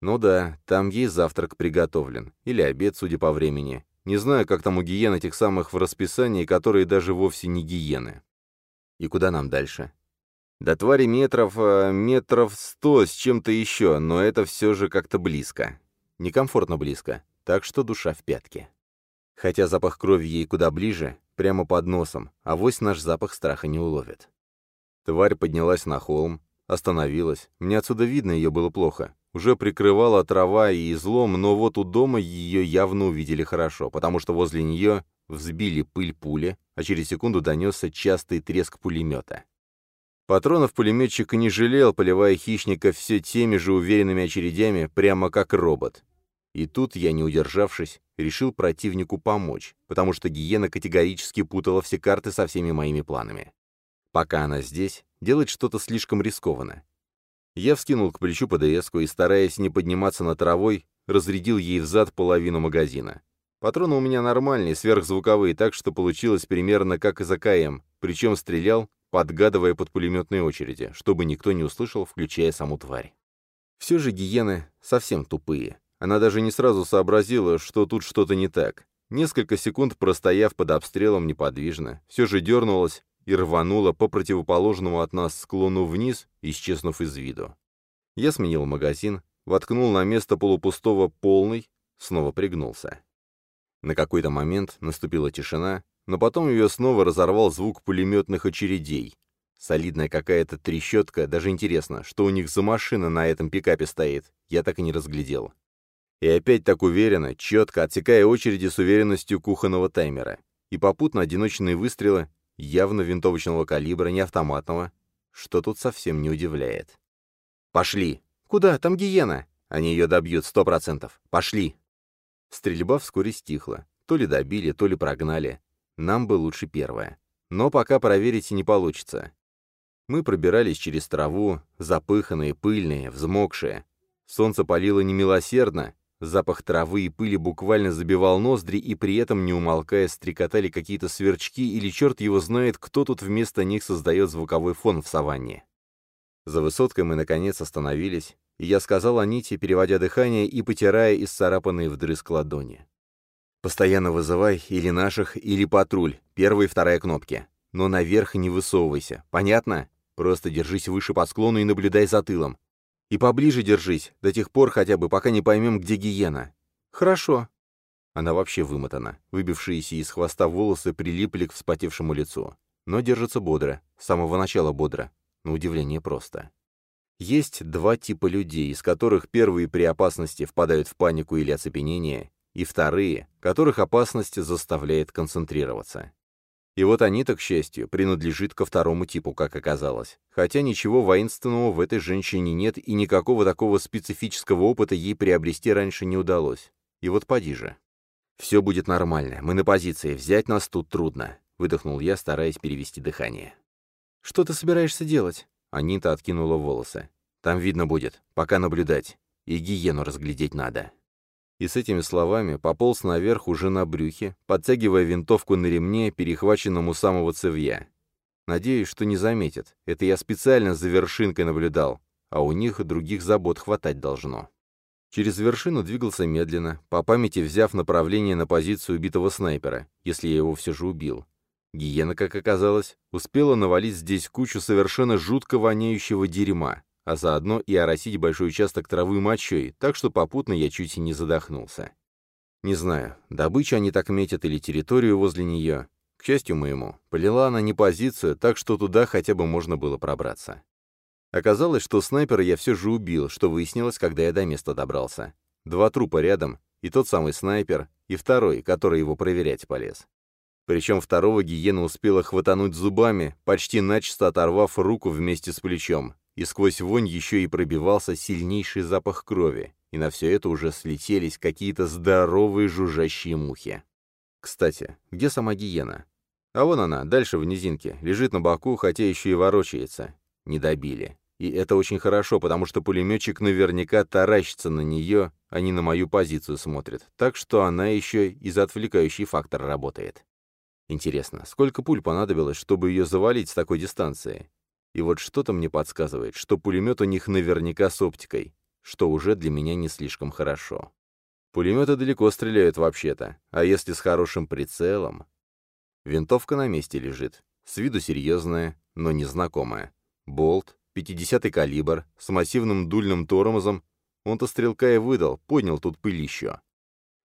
Speaker 2: Ну да, там ей завтрак приготовлен, или обед, судя по времени. Не знаю, как там у гиен этих самых в расписании, которые даже вовсе не гиены. И куда нам дальше? До твари метров, э, метров сто с чем-то еще, но это все же как-то близко. Некомфортно близко, так что душа в пятке. Хотя запах крови ей куда ближе, прямо под носом, а вось наш запах страха не уловит. Тварь поднялась на холм, остановилась. Мне отсюда видно ее было плохо. Уже прикрывала трава и излом, но вот у дома ее явно увидели хорошо, потому что возле нее взбили пыль пули, а через секунду донесся частый треск пулемета. Патронов пулеметчик не жалел, поливая хищника все теми же уверенными очередями, прямо как робот. И тут я, не удержавшись, решил противнику помочь, потому что гиена категорически путала все карты со всеми моими планами. Пока она здесь, делать что-то слишком рискованно. Я вскинул к плечу ПДСку и, стараясь не подниматься над травой, разрядил ей взад половину магазина. Патроны у меня нормальные, сверхзвуковые, так что получилось примерно как из АКМ, причем стрелял, подгадывая под пулеметные очереди, чтобы никто не услышал, включая саму тварь. Все же гиены совсем тупые. Она даже не сразу сообразила, что тут что-то не так. Несколько секунд простояв под обстрелом неподвижно, все же дернулась, и рванула по противоположному от нас склону вниз, исчезнув из виду. Я сменил магазин, воткнул на место полупустого полный, снова пригнулся. На какой-то момент наступила тишина, но потом ее снова разорвал звук пулеметных очередей. Солидная какая-то трещотка, даже интересно, что у них за машина на этом пикапе стоит, я так и не разглядел. И опять так уверенно, четко, отсекая очереди с уверенностью кухонного таймера. И попутно одиночные выстрелы, явно винтовочного калибра, не автоматного, что тут совсем не удивляет. «Пошли!» «Куда? Там гиена!» «Они ее добьют, сто процентов! Пошли!» Стрельба вскоре стихла. То ли добили, то ли прогнали. Нам бы лучше первое. Но пока проверить не получится. Мы пробирались через траву, запыханные, пыльные, взмокшие. Солнце палило немилосердно, запах травы и пыли буквально забивал ноздри, и при этом, не умолкая, стрекотали какие-то сверчки, или черт его знает, кто тут вместо них создает звуковой фон в саванне. За высоткой мы, наконец, остановились, и я сказал Аните, переводя дыхание и потирая исцарапанные вдрызг ладони. «Постоянно вызывай или наших, или патруль, первая и вторая кнопки. Но наверх не высовывайся, понятно? Просто держись выше по склону и наблюдай за тылом. И поближе держись, до тех пор хотя бы, пока не поймем, где гиена». «Хорошо». Она вообще вымотана. Выбившиеся из хвоста волосы прилипли к вспотевшему лицу. Но держится бодро, с самого начала бодро. На удивление просто. Есть два типа людей, из которых первые при опасности впадают в панику или оцепенение, и вторые, которых опасность заставляет концентрироваться. И вот они-то, к счастью, принадлежит ко второму типу, как оказалось. Хотя ничего воинственного в этой женщине нет, и никакого такого специфического опыта ей приобрести раньше не удалось. И вот поди же. «Все будет нормально, мы на позиции, взять нас тут трудно», — выдохнул я, стараясь перевести дыхание. «Что ты собираешься делать?» Анита откинула волосы. «Там видно будет. Пока наблюдать. И гиену разглядеть надо». И с этими словами пополз наверх уже на брюхе, подтягивая винтовку на ремне, перехваченному самого цевья. Надеюсь, что не заметит. Это я специально за вершинкой наблюдал, а у них других забот хватать должно. Через вершину двигался медленно, по памяти взяв направление на позицию убитого снайпера, если я его все же убил. Гиена, как оказалось, успела навалить здесь кучу совершенно жутко воняющего дерьма, а заодно и оросить большой участок травы мочой, так что попутно я чуть не задохнулся. Не знаю, добычу они так метят или территорию возле нее. К счастью моему, полила она не позицию, так что туда хотя бы можно было пробраться. Оказалось, что снайпера я все же убил, что выяснилось, когда я до места добрался. Два трупа рядом, и тот самый снайпер, и второй, который его проверять полез. Причем второго гиена успела хватануть зубами, почти начисто оторвав руку вместе с плечом, и сквозь вонь еще и пробивался сильнейший запах крови, и на все это уже слетелись какие-то здоровые жужжащие мухи. Кстати, где сама гиена? А вон она, дальше в низинке, лежит на боку, хотя еще и ворочается. Не добили. И это очень хорошо, потому что пулеметчик наверняка таращится на нее, а не на мою позицию смотрит, так что она еще и за отвлекающий фактор работает. Интересно, сколько пуль понадобилось, чтобы ее завалить с такой дистанции? И вот что-то мне подсказывает, что пулемет у них наверняка с оптикой, что уже для меня не слишком хорошо. Пулеметы далеко стреляют вообще-то, а если с хорошим прицелом... Винтовка на месте лежит, с виду серьезная, но незнакомая. Болт, 50-й калибр, с массивным дульным тормозом. Он-то стрелка и выдал, поднял тут пылищу.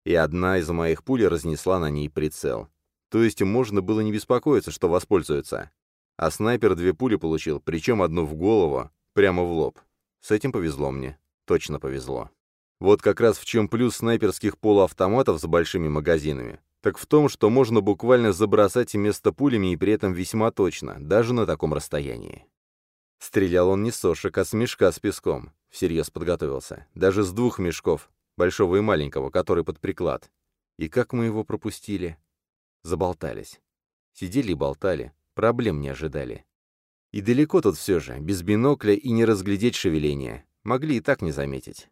Speaker 2: И одна из моих пуль разнесла на ней прицел. То есть можно было не беспокоиться, что воспользуются. А снайпер две пули получил, причем одну в голову, прямо в лоб. С этим повезло мне. Точно повезло. Вот как раз в чем плюс снайперских полуавтоматов с большими магазинами. Так в том, что можно буквально забросать место пулями и при этом весьма точно, даже на таком расстоянии. Стрелял он не с сошек, а с мешка с песком. Всерьез подготовился. Даже с двух мешков, большого и маленького, который под приклад. И как мы его пропустили? Заболтались. Сидели и болтали, проблем не ожидали. И далеко тут все же, без бинокля и не разглядеть шевеления. Могли и так не заметить.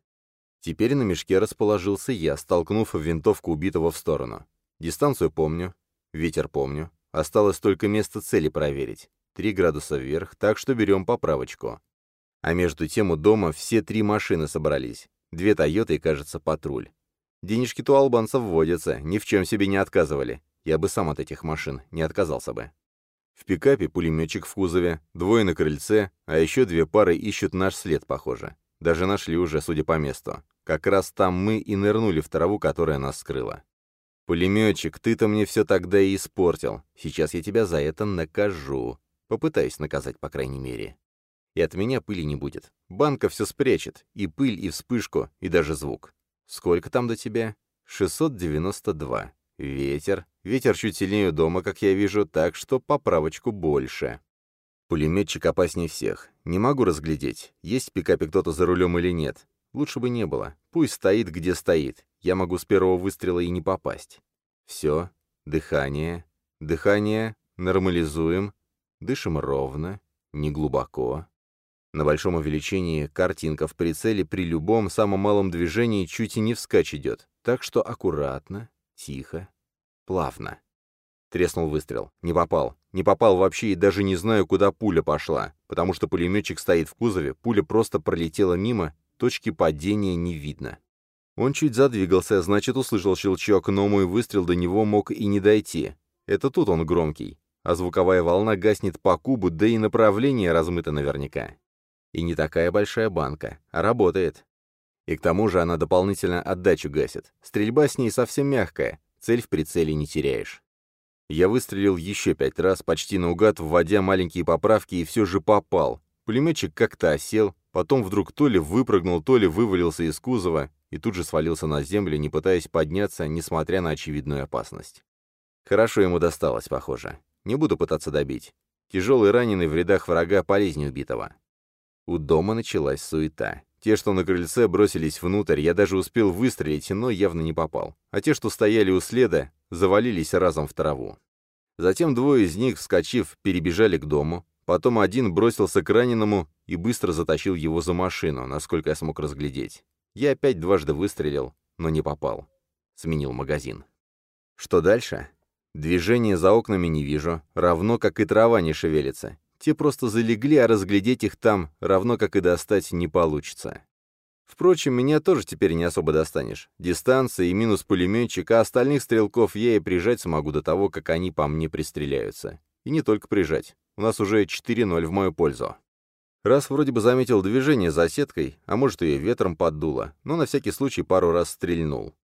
Speaker 2: Теперь на мешке расположился я, столкнув винтовку убитого в сторону. Дистанцию помню, ветер помню. Осталось только место цели проверить. Три градуса вверх, так что берем поправочку. А между тем у дома все три машины собрались. Две «Тойоты» и, кажется, патруль. Денежки-то у албанцев вводятся, ни в чем себе не отказывали. Я бы сам от этих машин не отказался бы. В пикапе пулеметчик в кузове, двое на крыльце, а еще две пары ищут наш след, похоже. Даже нашли уже, судя по месту. Как раз там мы и нырнули в траву, которая нас скрыла. «Пулеметчик, ты-то мне все тогда и испортил. Сейчас я тебя за это накажу. Попытаюсь наказать, по крайней мере. И от меня пыли не будет. Банка все спрячет. И пыль, и вспышку, и даже звук. Сколько там до тебя? 692. Ветер. Ветер чуть сильнее дома, как я вижу, так что поправочку больше.
Speaker 1: Пулеметчик опаснее всех. Не могу разглядеть, есть в пикапе кто-то за рулем или нет. Лучше бы не было. Пусть стоит, где стоит. Я могу с первого выстрела и не попасть. Все. Дыхание. Дыхание. Нормализуем. Дышим ровно. Не глубоко. На большом увеличении картинка в прицеле при любом самом малом движении чуть и не вскачь идет. Так что аккуратно, тихо, плавно. Треснул выстрел. Не попал. Не попал вообще и даже не знаю, куда пуля пошла, потому что пулеметчик стоит в кузове, пуля просто пролетела мимо, точки падения не видно. Он чуть задвигался, значит, услышал щелчок, но мой выстрел до него мог и не дойти. Это тут он громкий, а звуковая волна гаснет по кубу, да и направление размыто наверняка. И не такая большая банка, а работает. И к тому же она дополнительно отдачу гасит. Стрельба с ней совсем мягкая, цель в прицеле не теряешь. Я выстрелил еще пять раз, почти наугад, вводя маленькие поправки, и все же попал. Пулеметчик как-то осел, потом вдруг то ли выпрыгнул, то ли вывалился из кузова, и тут же свалился на землю, не пытаясь подняться, несмотря на очевидную опасность. Хорошо ему досталось, похоже. Не буду пытаться добить. Тяжелый раненый в рядах врага полезнее убитого. У дома началась суета. Те, что на крыльце, бросились внутрь, я даже успел выстрелить, но явно не попал. А те, что стояли у следа, завалились разом в траву. Затем двое из них, вскочив, перебежали к дому, потом один бросился к раненому и быстро затащил его за машину, насколько я смог разглядеть. Я опять дважды выстрелил, но не попал. Сменил магазин. Что дальше? Движения за окнами не вижу, равно как и трава не шевелится. Те просто залегли, а разглядеть их там, равно как и достать, не получится. Впрочем, меня тоже теперь не особо достанешь. Дистанция и минус пулеметчик, а остальных стрелков я и прижать смогу до того, как они по мне пристреляются. И не только прижать. У нас уже 4-0 в мою пользу. Раз вроде бы заметил движение за сеткой, а может ее ветром поддуло, но на всякий случай пару раз стрельнул.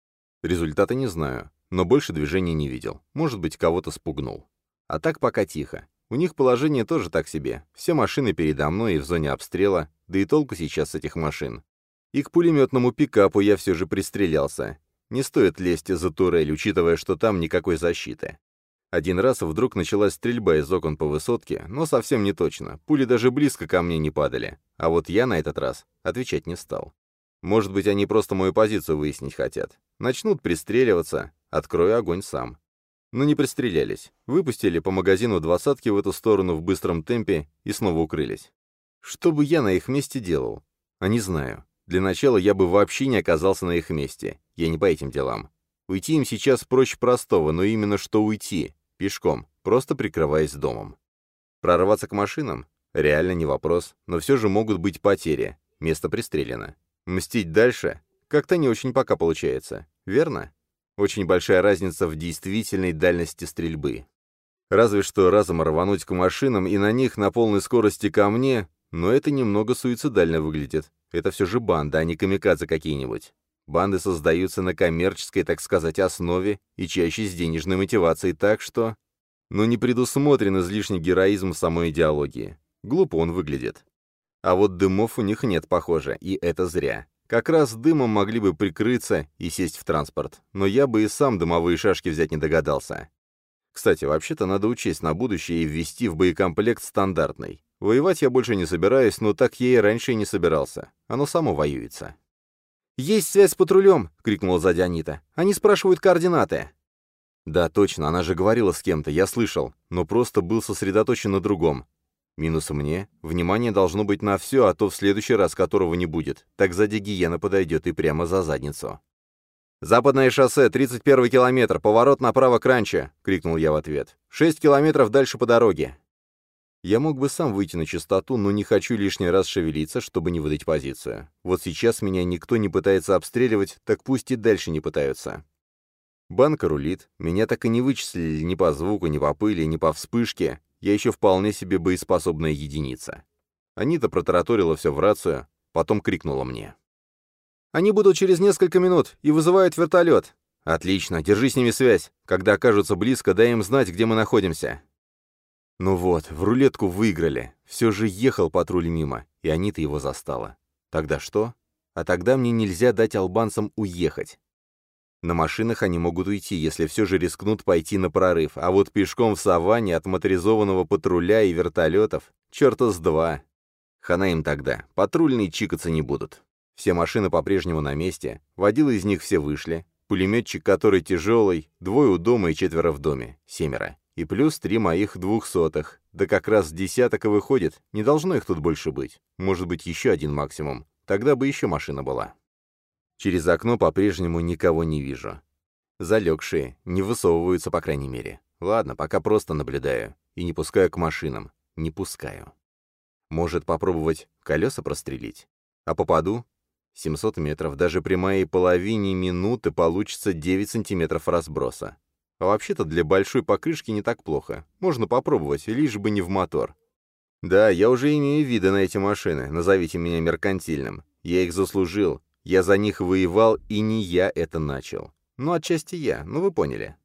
Speaker 1: Результата не знаю, но больше движения не видел. Может быть, кого-то спугнул. А так пока тихо. У них положение тоже так себе. Все машины передо мной и в зоне обстрела, да и толку сейчас с этих машин. И к пулеметному пикапу я все же пристрелялся. Не стоит лезть за турель, учитывая, что там никакой защиты. Один раз вдруг началась стрельба из окон по высотке, но совсем не точно. Пули даже близко ко мне не падали. А вот я на этот раз отвечать не стал. Может быть, они просто мою позицию выяснить хотят. Начнут пристреливаться, открою огонь сам. Но не пристрелялись. Выпустили по магазину двадцатки в эту сторону в быстром темпе и снова укрылись. Что бы я на их месте делал? А не знаю. Для начала я бы вообще не оказался на их месте. Я не по этим делам. Уйти им сейчас проще простого, но именно что уйти. Пешком, просто прикрываясь домом. Прорваться к машинам? Реально не вопрос, но все же могут быть потери. Место пристрелено. Мстить дальше? Как-то не очень пока получается. Верно? Очень большая разница в действительной дальности стрельбы. Разве что разом рвануть к машинам и на них на полной скорости ко мне, но это немного суицидально выглядит. Это все же банда, а не камикадзе какие-нибудь. Банды создаются на коммерческой, так сказать, основе и чаще с денежной мотивацией, так что... Но не предусмотрен излишний героизм самой идеологии. Глупо он выглядит. А вот дымов у них нет, похоже, и это зря. Как раз дымом могли бы прикрыться и сесть в транспорт, но я бы и сам дымовые шашки взять не догадался. Кстати, вообще-то надо учесть на будущее и ввести в боекомплект стандартный. Воевать я больше не собираюсь, но так я и раньше и не собирался. Оно само воюется. «Есть связь с патрулем!» — крикнула сзади Анита. «Они спрашивают координаты». Да, точно, она же говорила с кем-то, я слышал, но просто был сосредоточен на другом. Минус мне. Внимание должно быть на все, а то в следующий раз которого не будет. Так сзади гиена подойдет и прямо за задницу. «Западное шоссе, 31 километр, поворот направо к ранчо!» — крикнул я в ответ. «Шесть километров дальше по дороге». Я мог бы сам выйти на чистоту, но не хочу лишний раз шевелиться, чтобы не выдать позицию. Вот сейчас меня никто не пытается обстреливать, так пусть и дальше не пытаются. Банка рулит, меня так и не вычислили ни по звуку, ни по пыли, ни по вспышке. Я еще вполне себе боеспособная единица. Анита протараторила все в рацию, потом крикнула мне. «Они будут через несколько минут и вызывают вертолет. Отлично, держи с ними связь. Когда окажутся близко, дай им знать, где мы находимся». Ну вот, в рулетку выиграли. Все же ехал патруль мимо, и Анита его застала. Тогда что? А тогда мне нельзя дать албанцам уехать. На машинах они могут уйти, если все же рискнут пойти на прорыв, а вот пешком в саванне от моторизованного патруля и вертолетов Черта с два. Хана им тогда, патрульные чикаться не будут. Все машины по-прежнему на месте, водилы из них все вышли, пулеметчик, который тяжелый, двое у дома и четверо в доме, семеро. И плюс три моих двухсотых. Да как раз десяток и выходит, не должно их тут больше быть. Может быть, еще один максимум. Тогда бы еще машина была. Через окно по-прежнему никого не вижу. Залегшие, не высовываются, по крайней мере. Ладно, пока просто наблюдаю. И не пускаю к машинам. Не пускаю. Может, попробовать колеса прострелить? А попаду? 700 метров, даже при моей половине минуты получится 9 сантиметров разброса. А вообще-то для большой покрышки не так плохо. Можно попробовать, лишь бы не в мотор. Да, я уже имею виды на эти машины, назовите меня меркантильным. Я их заслужил, я за них воевал, и не я это начал. Ну, отчасти я, ну вы поняли.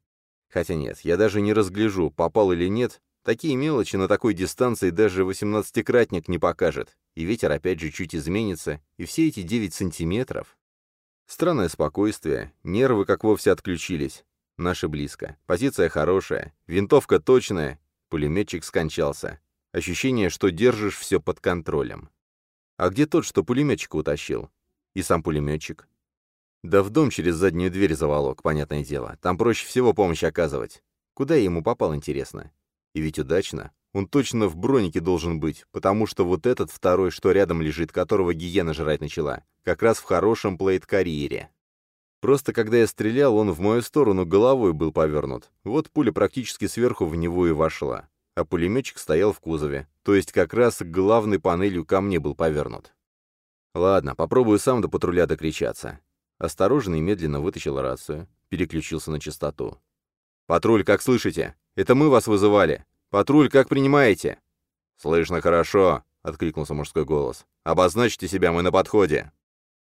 Speaker 1: Хотя нет, я даже не разгляжу, попал или нет, Такие мелочи на такой дистанции даже восемнадцатикратник не покажет, и ветер опять же чуть изменится, и все эти девять сантиметров... Странное спокойствие, нервы как вовсе отключились. Наши близко. Позиция хорошая, винтовка точная, пулеметчик скончался. Ощущение, что держишь все под контролем. А где тот, что пулеметчика утащил? И сам пулеметчик? Да в дом через заднюю дверь заволок, понятное дело. Там проще всего помощь оказывать. Куда я ему попал, интересно? И ведь удачно. Он точно в бронике должен быть, потому что вот этот второй, что рядом лежит, которого гиена жрать начала, как раз в хорошем плейт-карьере. Просто когда я стрелял, он в мою сторону головой был повернут. Вот пуля практически сверху в него и вошла. А пулеметчик стоял в кузове, то есть как раз к главной панелью ко мне был повернут. Ладно, попробую сам до патруля докричаться. Осторожно и медленно вытащил рацию, переключился на частоту. «Патруль, как слышите? Это мы вас вызывали. Патруль, как принимаете?» «Слышно хорошо», — откликнулся мужской голос. «Обозначьте себя, мы на подходе».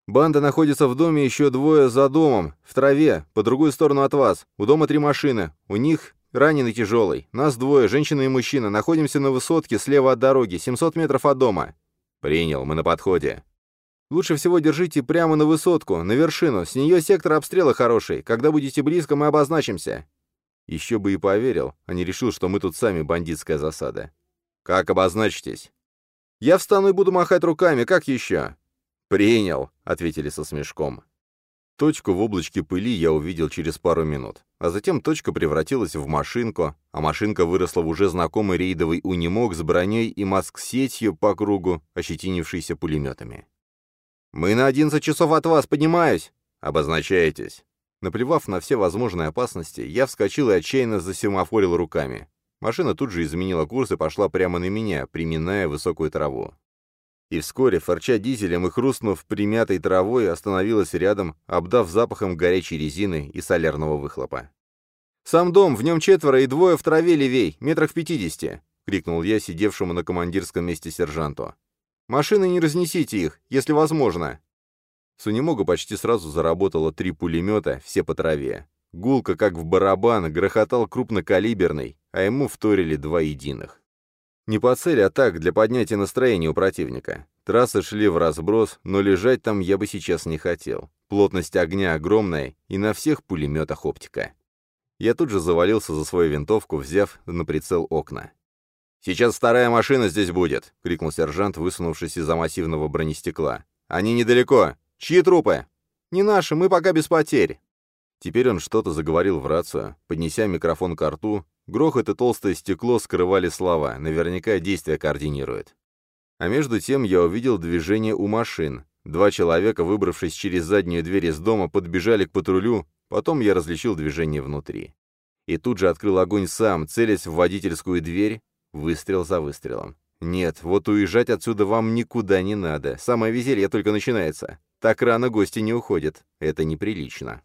Speaker 1: «Банда находится в доме, еще двое за домом, в траве, по другую сторону от вас. У дома три машины. У них раненый тяжелый. Нас двое, женщина и мужчина. Находимся на высотке слева от дороги, 700 метров от дома». «Принял, мы на подходе». «Лучше всего держите прямо на высотку, на вершину. С нее сектор обстрела хороший. Когда будете близко, мы обозначимся. Еще бы и поверил, а не решил, что мы тут сами бандитская засада. «Как обозначитесь?» «Я встану и буду махать руками, как еще?» «Принял», — ответили со смешком. Точку в облачке пыли я увидел через пару минут, а затем точка превратилась в машинку, а машинка выросла в уже знакомый рейдовый унимок с броней и маск-сетью по кругу, ощетинившейся пулеметами. «Мы на одиннадцать часов от вас, поднимаюсь!» «Обозначаетесь!» Наплевав на все возможные опасности, я вскочил и отчаянно засемафорил руками. Машина тут же изменила курс и пошла прямо на меня, приминая высокую траву. И вскоре, форча дизелем и хрустнув примятой травой, остановилась рядом, обдав запахом горячей резины и солярного выхлопа. «Сам дом, в нем четверо и двое в траве левей, метрах в пятидесяти!» — крикнул я сидевшему на командирском месте сержанту. «Машины не разнесите их, если возможно!» С унемога почти сразу заработало три пулемета, все по траве. Гулка, как в барабан, грохотал крупнокалиберный, а ему вторили два единых. Не по цели, а так, для поднятия настроения у противника. Трассы шли в разброс, но лежать там я бы сейчас не хотел. Плотность огня огромная, и на всех пулеметах оптика. Я тут же завалился за свою винтовку, взяв на прицел окна. «Сейчас вторая машина здесь будет!» — крикнул сержант, высунувшись из-за массивного бронестекла. «Они недалеко! «Чьи трупы?» «Не наши, мы пока без потерь». Теперь он что-то заговорил в рацию, поднеся микрофон к рту. Грохот и толстое стекло скрывали слова, наверняка действия координирует. А между тем я увидел движение у машин. Два человека, выбравшись через заднюю дверь из дома, подбежали к патрулю, потом я различил движение внутри. И тут же открыл огонь сам, целясь в водительскую дверь, выстрел за выстрелом. Нет, вот уезжать отсюда вам никуда не надо, самое веселье только начинается. Так рано гости не уходят. Это неприлично.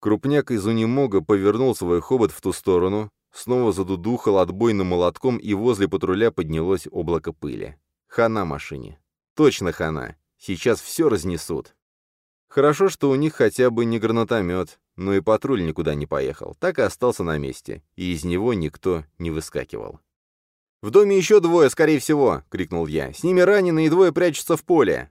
Speaker 1: Крупняк из унемога повернул свой хобот в ту сторону, снова задудухал отбойным молотком, и возле патруля поднялось облако пыли. Хана машине. Точно хана. Сейчас все разнесут. Хорошо, что у них хотя бы не гранатомет, но и патруль никуда не поехал, так и остался на месте, и из него никто не выскакивал. «В доме еще двое, скорее всего!» — крикнул я. «С ними раненые и двое прячутся в поле!»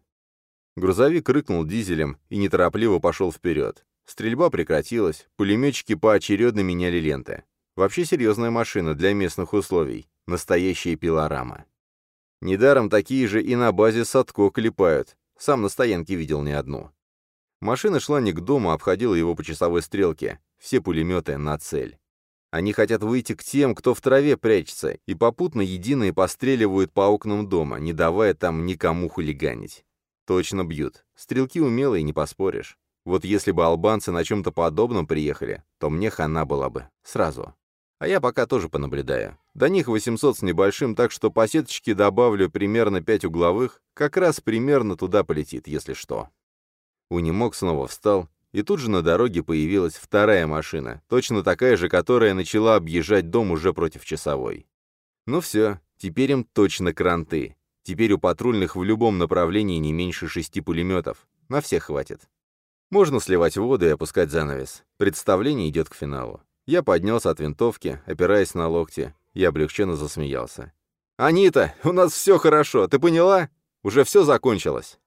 Speaker 1: Грузовик рыкнул дизелем и неторопливо пошел вперед. Стрельба прекратилась, пулеметчики поочередно меняли ленты. Вообще серьезная машина для местных условий. Настоящая пилорама. Недаром такие же и на базе Садко клепают. Сам на стоянке видел не одну. Машина шла не к дому, а обходила его по часовой стрелке. Все пулеметы на цель. Они хотят выйти к тем, кто в траве прячется, и попутно единые постреливают по окнам дома, не давая там никому хулиганить. Точно бьют. Стрелки умелые, не поспоришь. Вот если бы албанцы на чем-то подобном приехали, то мне хана была бы. Сразу. А я пока тоже понаблюдаю. До них 800 с небольшим, так что по сеточке добавлю примерно 5 угловых, как раз примерно туда полетит, если что. Унимок снова встал, и тут же на дороге появилась вторая машина, точно такая же, которая начала объезжать дом уже против часовой. Ну все, теперь им точно кранты. Теперь у патрульных в любом направлении не меньше шести пулеметов. На всех хватит. Можно сливать воду и опускать занавес. Представление идет к финалу. Я поднялся от винтовки, опираясь на локти, и облегченно засмеялся. «Анита, у нас все хорошо, ты поняла? Уже все закончилось!»